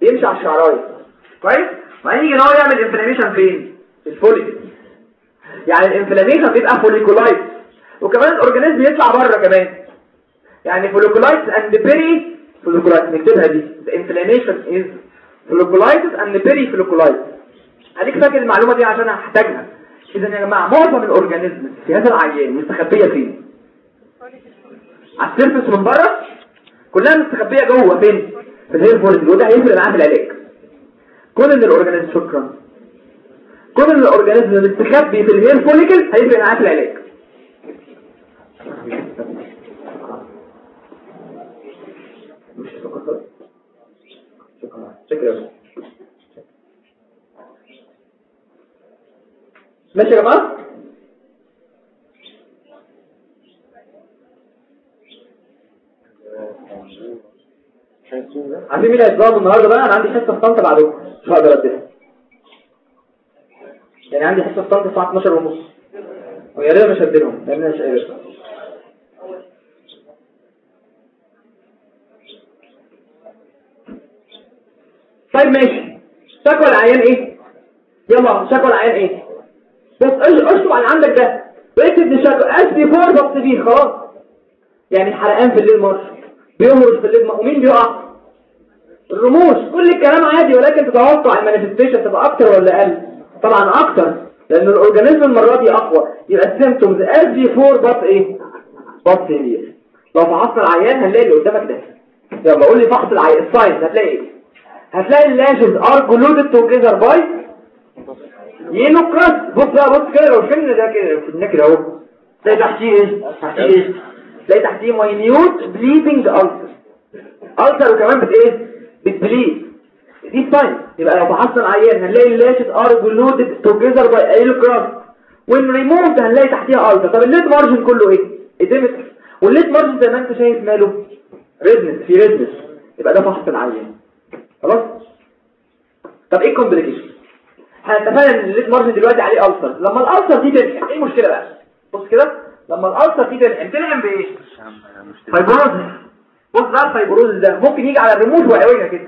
Speaker 1: بيمشي على الشعراية. كويس؟ وبعدين يجي إن هو يعمل inflammation فين؟ في ال follicle يعني ال inflammation بيبقى folliculitis وكمان ال organism يطلع بره كمان. يعني folliculitis and peri folliculitis نكتبها دي. Inflammation is folliculitis and peri folliculitis عليك فاكر المعلومة دي عشان هحتاجها اذا يا جماعة معظم ال organism في هذا العيان مستخبية فين؟ على ال surface من بره. كلها مستخبية جوه فين؟ في ال hair follicle وده هيفرق معاه في العلاج. ان ال organism شكرا. ان ال organism مستخبي في ال hair follicle هيفرق معاه العلاج. ماشي يا جماعة؟ عارفين مين هيتضرب النهارده بقى أنا عندي حصة في طنطا بعدكم مش هقدر أديها. يعني عندي حصة في طنطا الساعة 12 ونص. ويا ريت مش هديلهم لأن أنا مش طيب ماشي. شكوى العيان إيه؟ يلا شكوى العيان إيه؟ بص اشطب على عندك ده. واكتب دي شكوى اس بي 4 ضغط بيه خلاص. يعني حرقان في ال lid margin بيهرش في ال lid ومين بيقع؟ الرموش. كل الكلام عادي ولكن تتوقع ال manifestation تبقى أكتر ولا أقل؟ طبعا أكتر لأن ال organism المرة دي أقوى. يبقى ال symptoms as before but إيه؟ but severe لو فحصنا العيان هنلاقي اللي قدامك ده. يلا قول لي فحص العيان ال signs هتلاقي إيه؟ هتلاقي ال lashes are glued together by yellow crusts بص بقى بص كده لو شلنا ده كده؟ شلنا كده أهو. تلاقي تحتيه إيه؟ تحتيه إيه؟ تلاقي تحتيه minute bleeding ulcer ulcer وكمان بت إيه؟ بت bleed دي sign يبقى لو فحصنا العيان هنلاقي اللاشز ار جلودد توجذر باي يلو كراس وين ريموفد هنلاقي تحتيها ulcer طب ال lid margin كله إيه؟ edematous وال lid margin زي ما انت شايف ماله؟ redness في redness يبقى ده فحص العيان خلاص؟ طب إيه ال complication إحنا اتفقنا إن ال lid margin دلوقتي عليه ulcer لما ال ulcer دي تنشأ إيه المشكلة بقى؟ بص كده. لما ال ulcer دي تلحم تلحم بايه fibrosis بص بقى ال fibrosis ده. ممكن يجي على الرموش وعوجه كده.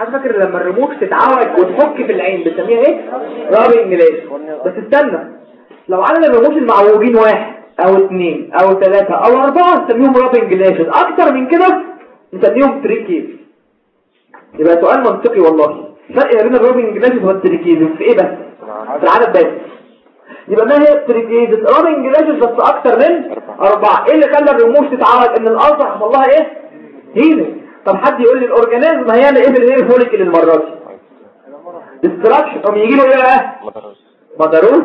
Speaker 1: حد فاكر لما الرموش تتعوج وتحك في العين بنسميها إيه؟ rubbing lash بس استنى لو عدد الرموش المعوجين واحد أو اثنين أو ثلاثة أو أربعة نسميهم rubbing lashes أكتر من كده نسميهم trichiasis يبقى سؤال منطقي والله. الفرق ما بين ال rubbing lashes وال trichiasis في إيه بس؟ في العدد بس. يبقى ما هي ال trichiasis rubbing lashes بس أكتر من أربعة. إيه اللي خلى الرموش تتعوج إن ال ulcer حصل لها إيه؟ healing طب حد يقول لي ال organism؟ هيعمل إيه بال hair follicle المرة دي؟ destruction طب يجي له إيه بقى؟ madarosis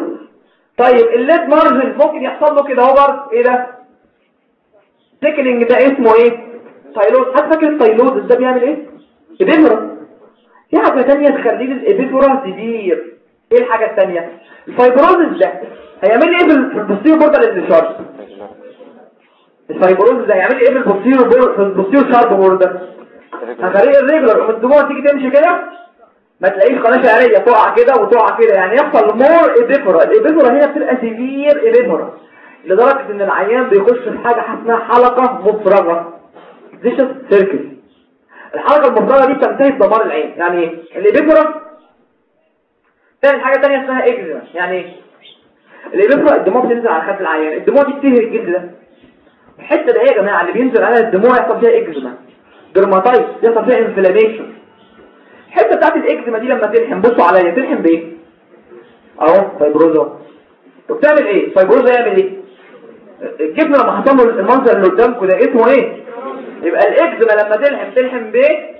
Speaker 1: طيب ال lid margin ممكن يحصل له كده أهو برضه. إيه ده؟ thickening ده اسمه إيه؟ tylosis حد فاكر ال tylosis ده بيعمل إيه؟ epiphora في حاجة ثانية تخلي ال epiphora كبير إيه الحاجة الثانية ال fibrosis ده هيعمل إيه بال posterior border انتشار ال fibrosis ده هيعمل إيه بال posterior border ال posterior sharp border هخليه irregular الدموع تيجي تمشي كده ما تلاقيش قناة شعرية. تقع كده وتقع كده. يعني يحصل more epiphora ال epiphora هنا بتبقى severe epiphora لدرجة إن العيان بيخش في حاجة اسمها حلقة مفرغة. vicious circle الحلقة المفرغة دي بتنتهي بدمار العين. يعني إيه ال epiphora تاني حاجة ثانية اسمها اكزيما يعني إيه ال epiphora الدموع بتنزل على خد العيان. الدموع بتهري الجلد ده. الحتة ده إيه يا جماعة اللي بينزل عليها الدموع يحصل فيها اكزيما dermatitis يحصل فيها inflammation الحتة بتاعت الاكزيما دي لما تلحم بصوا عليا تلحم بإيه؟ أهو fibrosis طب تعمل إيه؟ fibrosis يعمل إيه؟ الجفن لما له المنظر اللي قدامكم ده اسمه إيه؟ يبقى الاكزيما لما تلحم تلحم بإيه؟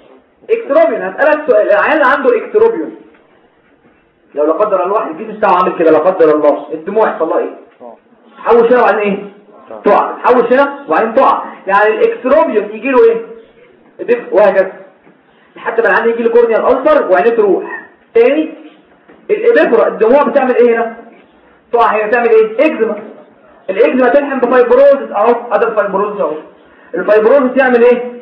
Speaker 1: ectropion هسألك سؤال العيان اللي عنده ectropion لو لا قدر الله الجسم بتاعه عامل كده لا قدر الله. الدموع يحصل لها إيه؟ تحوش هنا وبعدين إيه؟ تقع تحوش هنا وبعدين تقع يعني ال ectropion يجي له إيه؟ وهكذا. لحد ما العين يجي له corneal ulcer وعينيه تروح. تاني ال epiphora الدموع بتعمل إيه هنا؟ تقع هنا تعمل إيه؟ اكزيما الاكزيما تلحم ب fibrosis أهو. هذا ال fibrosis أهو. ال fibrosis يعمل إيه؟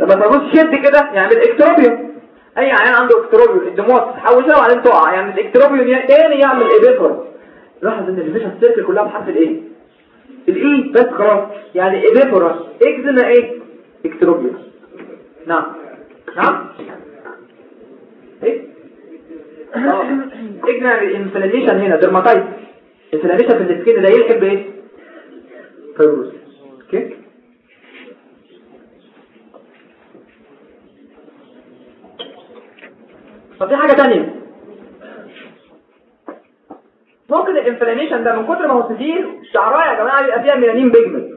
Speaker 1: لما ال fibrosis يشد كده يعمل ectropion أي عيان عنده ectropion الدموع تتحوش هنا وبعدين تقع. يعني ال ectropion تاني يعمل epiphora لاحظ إن ال vicious circle كلها بحرف ال E ال E بس خلاص. يعني epiphora اكزيما إيه ectropion. نعم. نعم. إيه؟ اجمع ال inflammation هنا dermatitis ال inflammation في ال skin ده يلحم بإيه؟ فيروس. okay؟ طب في حاجة ثانية ممكن ال inflammation ده من كتر ما هو severe شعرايه يا جماعة بيبقى فيها melanin pigment.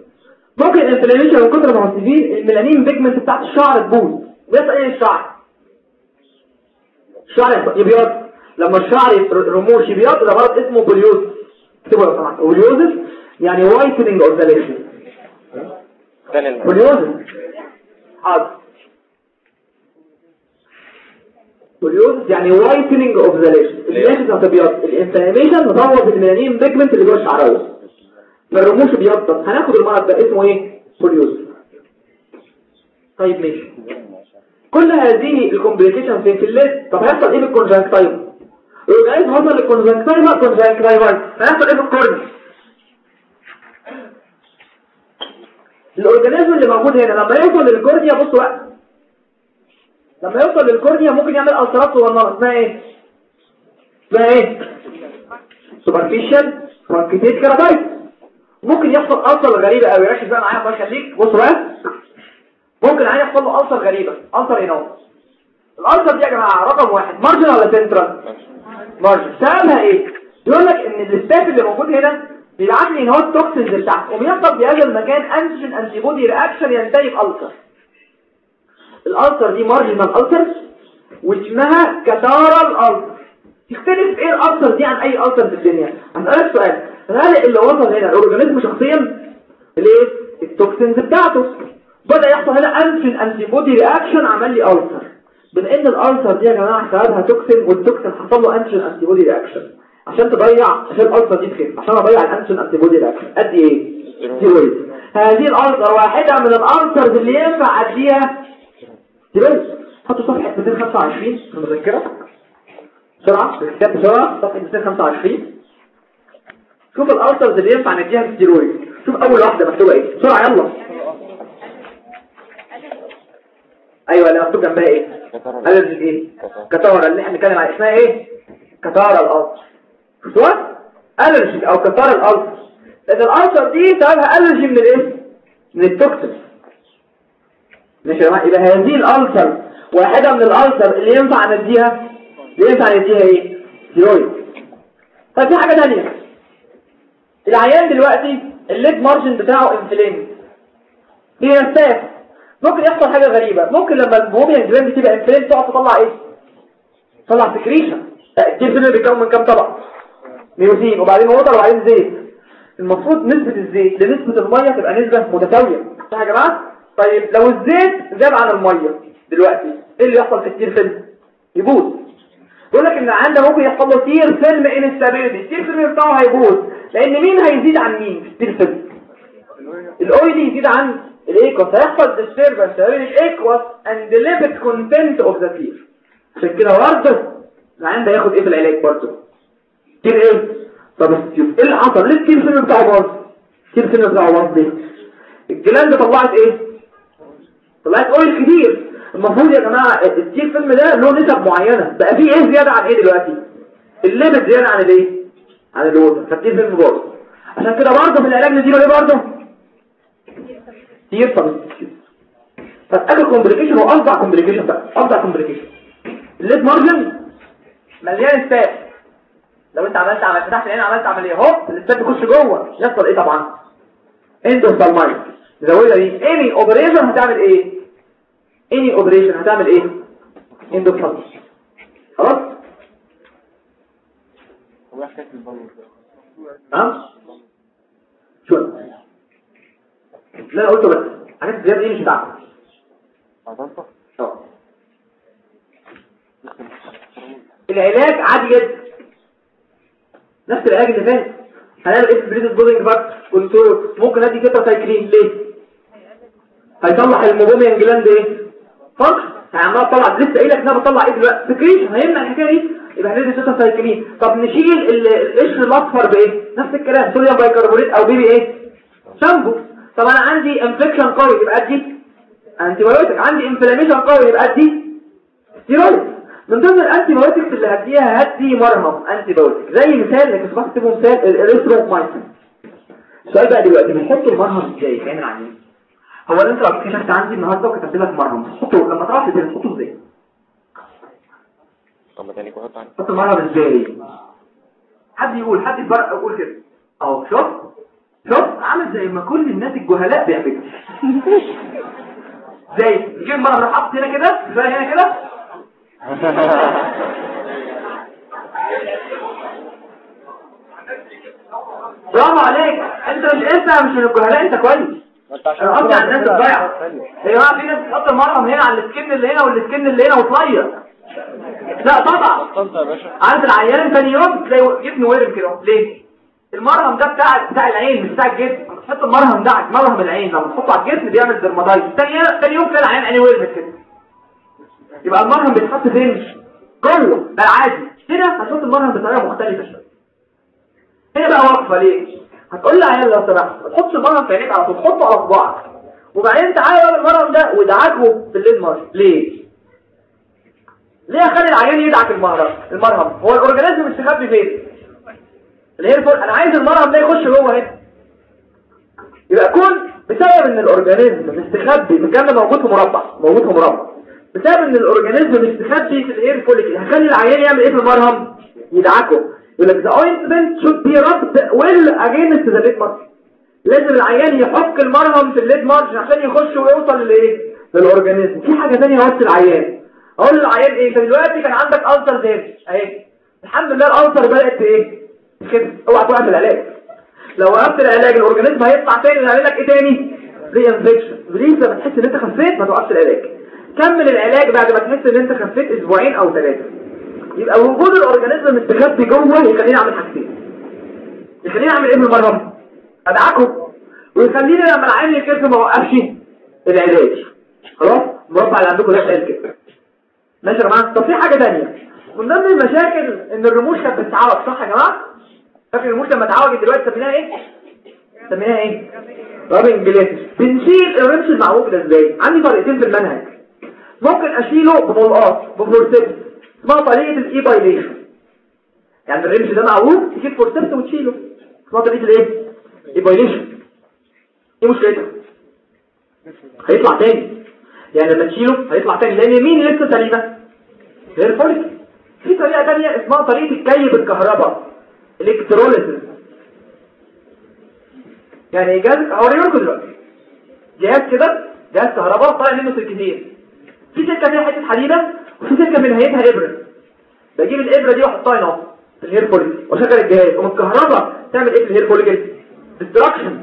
Speaker 1: ممكن ال inflammation من كتر ما هو severe ال melanin pigment بتاعت الشعر تبوظ. بيحصل إيه الشعر؟ الشعر يبيض. لما الشعر رموش يبيض ده مرض اسمه poliosis اكتبوا لو سمحت poliosis يعني whitening of the lashes poliosis حاضر poliosis يعني whitening of the lashes ال lashes هتبيض ال inflammation بوظ ال melanin pigment اللي جوه الشعرايه فالرموش بيضت هناخد المرض ده اسمه إيه؟ poliosis طيب ماشي. كل هذه ال complication في في الليست طب هيحصل إيه بال conjunctiva ال organism وصل لل conjunctiva conjunctivitis هيحصل إيه بال cornea ال organism اللي موجود هنا لما يوصل لل cornea بصوا بقى. لما يوصل لل cornea ممكن يعمل ulcer ات صغننه اسمها إيه؟ اسمها إيه؟ superficial punctate keratitis ممكن يحصل ulcer غريبة قوي. ركز بقى معايا الله يخليك بص بقى. ممكن عين يحصل له ulcer غريبة. ulcer هنا اهو ال ulcer دي يا جماعة رقم واحد. marginal ولا central marginal سببها إيه؟ يقول لك إن ال staph اللي موجود هنا بيبعت لي إن هو ال toxins بتاعته وبيحصل في هذا المكان antigen antibody reaction ينتهي ب ulcer ال ulcer دي marginal ulcer واسمها catarrhal ulcer تختلف إيه ال ulcer دي عن أي ulcer في الدنيا؟ هسألك سؤال هل اللي وصل هنا ال organism شخصيا ولا ال toxins بتاعته؟ بدأ يحصل هنا antigen antibody reaction عمل لي ulcer بما إن ال ulcer دي يا جماعة سببها toxin وال toxin حصل له antigen antibody reaction. عشان تضيع عشان ال ulcer دي تخف عشان أضيع ال antigen antibody reaction. قد إيه؟ ستيرويد هذه ال ulcer واحدة من ال ulcers اللي ينفع أديها ستيرويد حطوا صفحة 225 في المذكرة. بسرعة. بالكتاب بسرعة. صفحة 225 شوف ال ulcers اللي ينفع نديها ستيرويد شوف أول واحدة مكتوبة إيه. بسرعة يلا. أيوه اللي مكتوب جنبها إيه؟ allergy إيه؟ catarrhal اللي إحنا بنتكلم عليها اسمها إيه؟ catarrhal ulcer شفتوها allergy أو catarrhal ulcer لأن ال ulcer دي سببها allergy من الإيه؟ من ال toxin ماشي يبقى هذه ال ulcer واحدة من ال ulcer اللي ينفع نديها اللي ينفع نديها إيه؟ ستيرويد طيب في حاجة ثانية العيان دلوقتي ال lid margin بتاعه inflamed نفسها ممكن يحصل حاجة غريبة. ممكن لما ال meibomian gland تبقى inflamed تقعد تطلع إيه؟ تطلع secretion ال tear بيتكون من كام طبق؟ mucin. وبعدين water وبعدين زيت. المفروض نسبة الزيت لنسبة المية تبقى نسبة متساوية. صح يا جماعة؟ طيب لو الزيت زاد عن المية دلوقتي إيه اللي يحصل في ال tear film؟ يبوظ. يقول لك إن عندنا ممكن يحصل له tear film instability ال tear film بتاعه هيبوظ. لأن مين هيزيد عن مين في ال tear film؟ ال oil يزيد عن ال aqueous. هيحصل disturbance بين ال aqueous the lipid content of the tear عشان كده برضه العيان ده ياخد إيه في العلاج برضه؟ tear إيه؟ طب إيه اللي حصل؟ ليه ال tear film بتاعه باظ؟ ال tear film بتاعه باظ ليه؟ ال gland طلعت إيه؟ طلعت oil كتير. المفروض يا جماعة ال tear film ده له نسب معينة. بقى فيه إيه زيادة عن إيه دلوقتي؟ ال lipid زيادة عن الايه؟ عن ال water فال tear film باظ عشان كده برضه في العلاج نديله إيه برضه؟ tear طب. فاخر complication هو افضع complication بقى. افضع complication ال lid margin مليان staph لو انت عملت عملت فتحت العين عملت عملية. هوب ال staph تخش جوه. يحصل إيه طبعا؟ endophthalmitis زودها دي. any operation هتعمل إيه؟ any operation هتعمل إيه؟ endophthalmitis خلاص؟ شو؟ لا أنا قلته بس. حاجات زيادة إيه مش بتاعتك آه. العلاج عادي جدا. نفس العلاج اللي فات. هنعمل إيه في predisposing factor control. ممكن أدي كده سايكلين. ليه؟ هيطلع ال meibomian gland إيه function هيعملها تطلع لسه قايل لك انها بتطلع إيه دلوقتي secretion هيمنع الحكاية دي يبقى هندي تيتا سايكلين طب نشيل القشر الاصفر بايه نفس الكلام sodium bicarbonate أو baby إيه shampoo طب أنا عندي infection قوي يبقى ادي antibiotic عندي inflammation قوي يبقى ادي ستيرويد من ضمن ال antibiotics اللي هديها هدي مرهم antibiotic زي مثال اللي كنت بكتبه مثال الاريثرومايسين السؤال بقى دلوقتي بنحط المرهم إزاي فاهم العيان هو اللي انت لو اكتشفت عندي النهارده وكتبت لك مرهم تحطه لما تروح تدير تحطه إزاي؟
Speaker 2: طب ما تاني كنت عندي
Speaker 1: تحط المرهم إزاي حد يقول حد يفرق يقول كده. أهو شوف. شوف عامل زي ما كل الناس الجهلاء بيعملوا. زي المرهم تروح حاطط هنا كده زي هنا كده. برافو عليك. انت مش انت مش من الجهلاء انت كويس. قصدي على الناس الضايعة. هي بقى في ناس بتحط المرهم هنا على السكن اللي هنا والسكن اللي هنا وتغير لا طبعا. عند العيان ثاني يوم تلاقي جسمه ورم كده. ليه؟ المرهم ده بتاع بتاع العين مش بتاع الجسم. تحط المرهم ده على مرهم العين. لما تحطه على الجسم بيعمل dermatitis ثاني ثاني يوم تلاقي العيان عينيه ورمت كده. يبقى المرهم بيتحط فين؟ جوه. ده العادي. هنا هتحط المرهم بطريقة مختلفة شوية. هنا بقى واقفه ليه؟ هتقول لي عيان لو سمحت ما تحطش المرهم في عينيك على طول. تحطه على صباعك. وبعدين تعالى بقى بالمرهم ده وادعكه في ال lid margin ليه؟ ليه أخلي العيان يدعك المرهم المرهم. هو ال organism مستخبي فين؟ الفرق. أنا عايز المرهم ده يخش جوه هنا. يبقى يكون بسبب إن ال organism مستخبي الكلام ده موجود في مربع. موجود في مربع. بسبب إن ال organism مستخبي في ال hair follicle هخلي العيان يعمل إيه في المرهم؟ يدعكه. يقول لك ointment should be rubbed well against the lid margin لازم العيان يحك المرهم في ال lid margin عشان يخش ويوصل للايه لل organism في حاجة ثانية وقت العيان. أقول للعيان إيه؟ دلوقتي كان عندك ulcer damage أهي. الحمد لله ال ulcer بدأت إيه؟ كده أوعى توقف العلاج. لو وقفت العلاج ال organism هيطلع تاني ويعمل لك إيه تاني؟ re-infection ريز لما تحس إن أنت خفيت ما توقفش العلاج. كمل العلاج بعد ما تحس إن أنت خفيت أسبوعين أو ثلاثة. يبقى وجود ال organism مستخبي جوه يخليني أعمل حاجتين يخليني أعمل إيه بالمرهم أدعكه. ويخليني لما العيان يخف ما اوقفش العلاج. خلاص؟ مربع اللي عندكم ده قال كده ماشي يا جماعة؟ طب في حاجة ثانية من ضمن المشاكل إن الرموش كانت بتتعرف صح يا جماعة؟ فاكر الرموش لما اتعوجت دلوقتي سميناها إيه؟ سميناها إيه؟ rubbing lashes بنشيل الرمش المعوج ده إزاي؟ عندي طريقتين في المنهج. ممكن أشيله بملقاط ب forceps اسمها طريقة ال epilation يعني الرمش ده معوج تجيب forceps وتشيله. اسمها طريقة الإيه؟ اي إيه مشكلتها؟ هيطلع تاني. يعني لما تشيله هيطلع تاني. لأن مين لسه سليمه ال hair follicle في طريقة ثانية اسمها طريقة الكي بالكهرباء electrolysis يعني جهاز هوريكم دلوقتي. جهاز كده جهاز كهرباء طالع منه سلكتين في سلكه فيها حتة حديدة وفي سلكه من نهايتها إبرة. بجيب الإبرة دي وأحطها هنا في ال hair follicle وأشغل الجهاز. ومن الكهرباء تعمل إيه في ال hair follicle destruction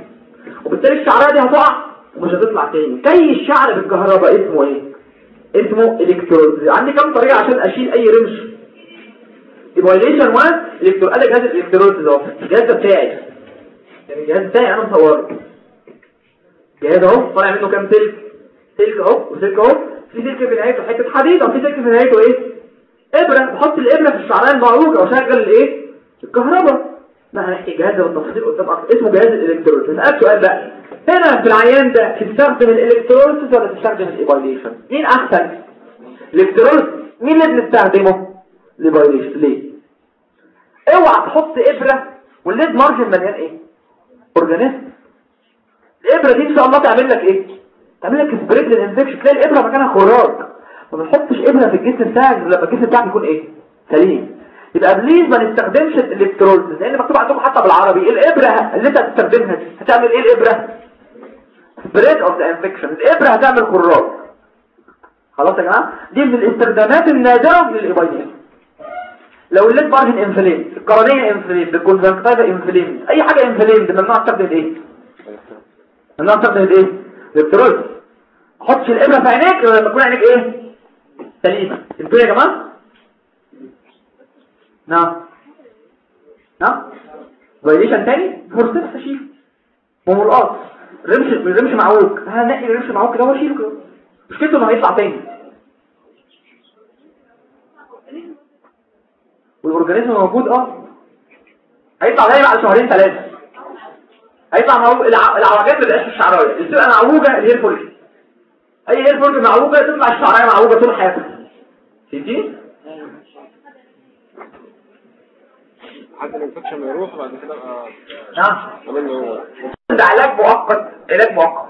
Speaker 1: وبالتالي الشعريه دي هتقع ومش هتطلع تاني. كي الشعر بالكهرباء اسمه إيه؟ اسمه electrolysis عندي كام طريقة عشان أشيل أي رمش؟ epilation 1 electrolysis قال جهاز ال electrolysis ده الجهاز ده بتاعي. يعني الجهاز بتاعي أنا مصوره. جهاز أهو طالع منه كام سلك سلك أهو وسلك أهو. في سلك في نهايته. حتة حديد وفي سلك في نهايته إيه؟ إبرة. بحط الإبرة في الشعريه المعووجه واشغل الايه الكهرباء. ما هنحكي جهاز بالتفصيل قدام أكتر. اسمه جهاز ال electrolysis اسالك سؤال بقى. هنا في العيان ده تستخدم ال electrolysis ولا تستخدم ال epilation مين أحسن؟ ال electrolysis مين اللي بنستخدمه؟ ال epilation ليه؟ اوعى تحط إبرة وال lid margin مليان إيه؟ organism الإبرة دي إن شاء الله تعمل لك إيه؟ تعمل لك spread لل infection تلاقي الابرة مكانها خراج ما بنحطش ابرة في الجسم بتاعك لما الجسم بتاعك يكون إيه؟ سليم. يبقى please ما نستخدمش ال electrolysis لأن مكتوب عندكم حتى بالعربي الابرة اللي انت هتستخدمها دي. هتعمل إيه الابرة؟ Spread of the infection. الإبرة هتعمل خراج خلاص يا جماعة؟ دي من الاستخدامات النادرة للإباينين لو ال lid margin inflamed القرنية inflamed ال conjunctiva inflamed أي حاجة inflamed ممنوع تستخدم إيه؟ ممنوع تستخدم إيه؟ ال electrolysis ما تحطش الإبرة في عينيك لما تكون عينيك إيه؟ سليمة أنتوا يا جماعة؟ نعم نعم epilation تاني؟ forceps تشيل وملقاط رمش رمش معوج. هنقي الرمش معوج كده واشيله كده مشكلته إنه هيطلع تاني. وال organism موجود آه. هيطلع تاني بعد شهرين ثلاثة. هيطلع معوج العوجات ما بقاش الشعرايه اللي بتبقى معوجة ال hair follicle أي hair follicle معوجة تطلع الشعرايه معوجة طول حياتها. فهمتني؟
Speaker 2: حتى ال infection يروح بعد كده
Speaker 1: نعم. ده علاج مؤقت. علاج مؤقت.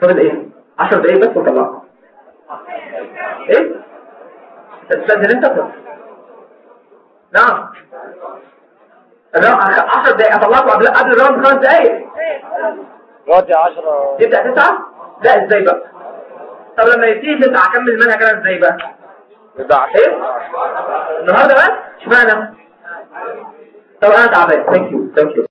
Speaker 1: فاضل إيه؟ 10 دقايق بس وطلعها إيه؟ تستنزل أنت. نعم. 10 دقايق. اطلعكم قبل قبل ال round خمس دقايق.
Speaker 2: 10
Speaker 1: يبدأ تسعة؟ لا إزاي بقى؟ طب لما يبتدي تسعة أكمل المنهج أنا إزاي بقى؟
Speaker 2: بتاع
Speaker 1: إيه؟ النهارده بس؟ اشمعنى؟ طب أنا تعبان. thank you thank you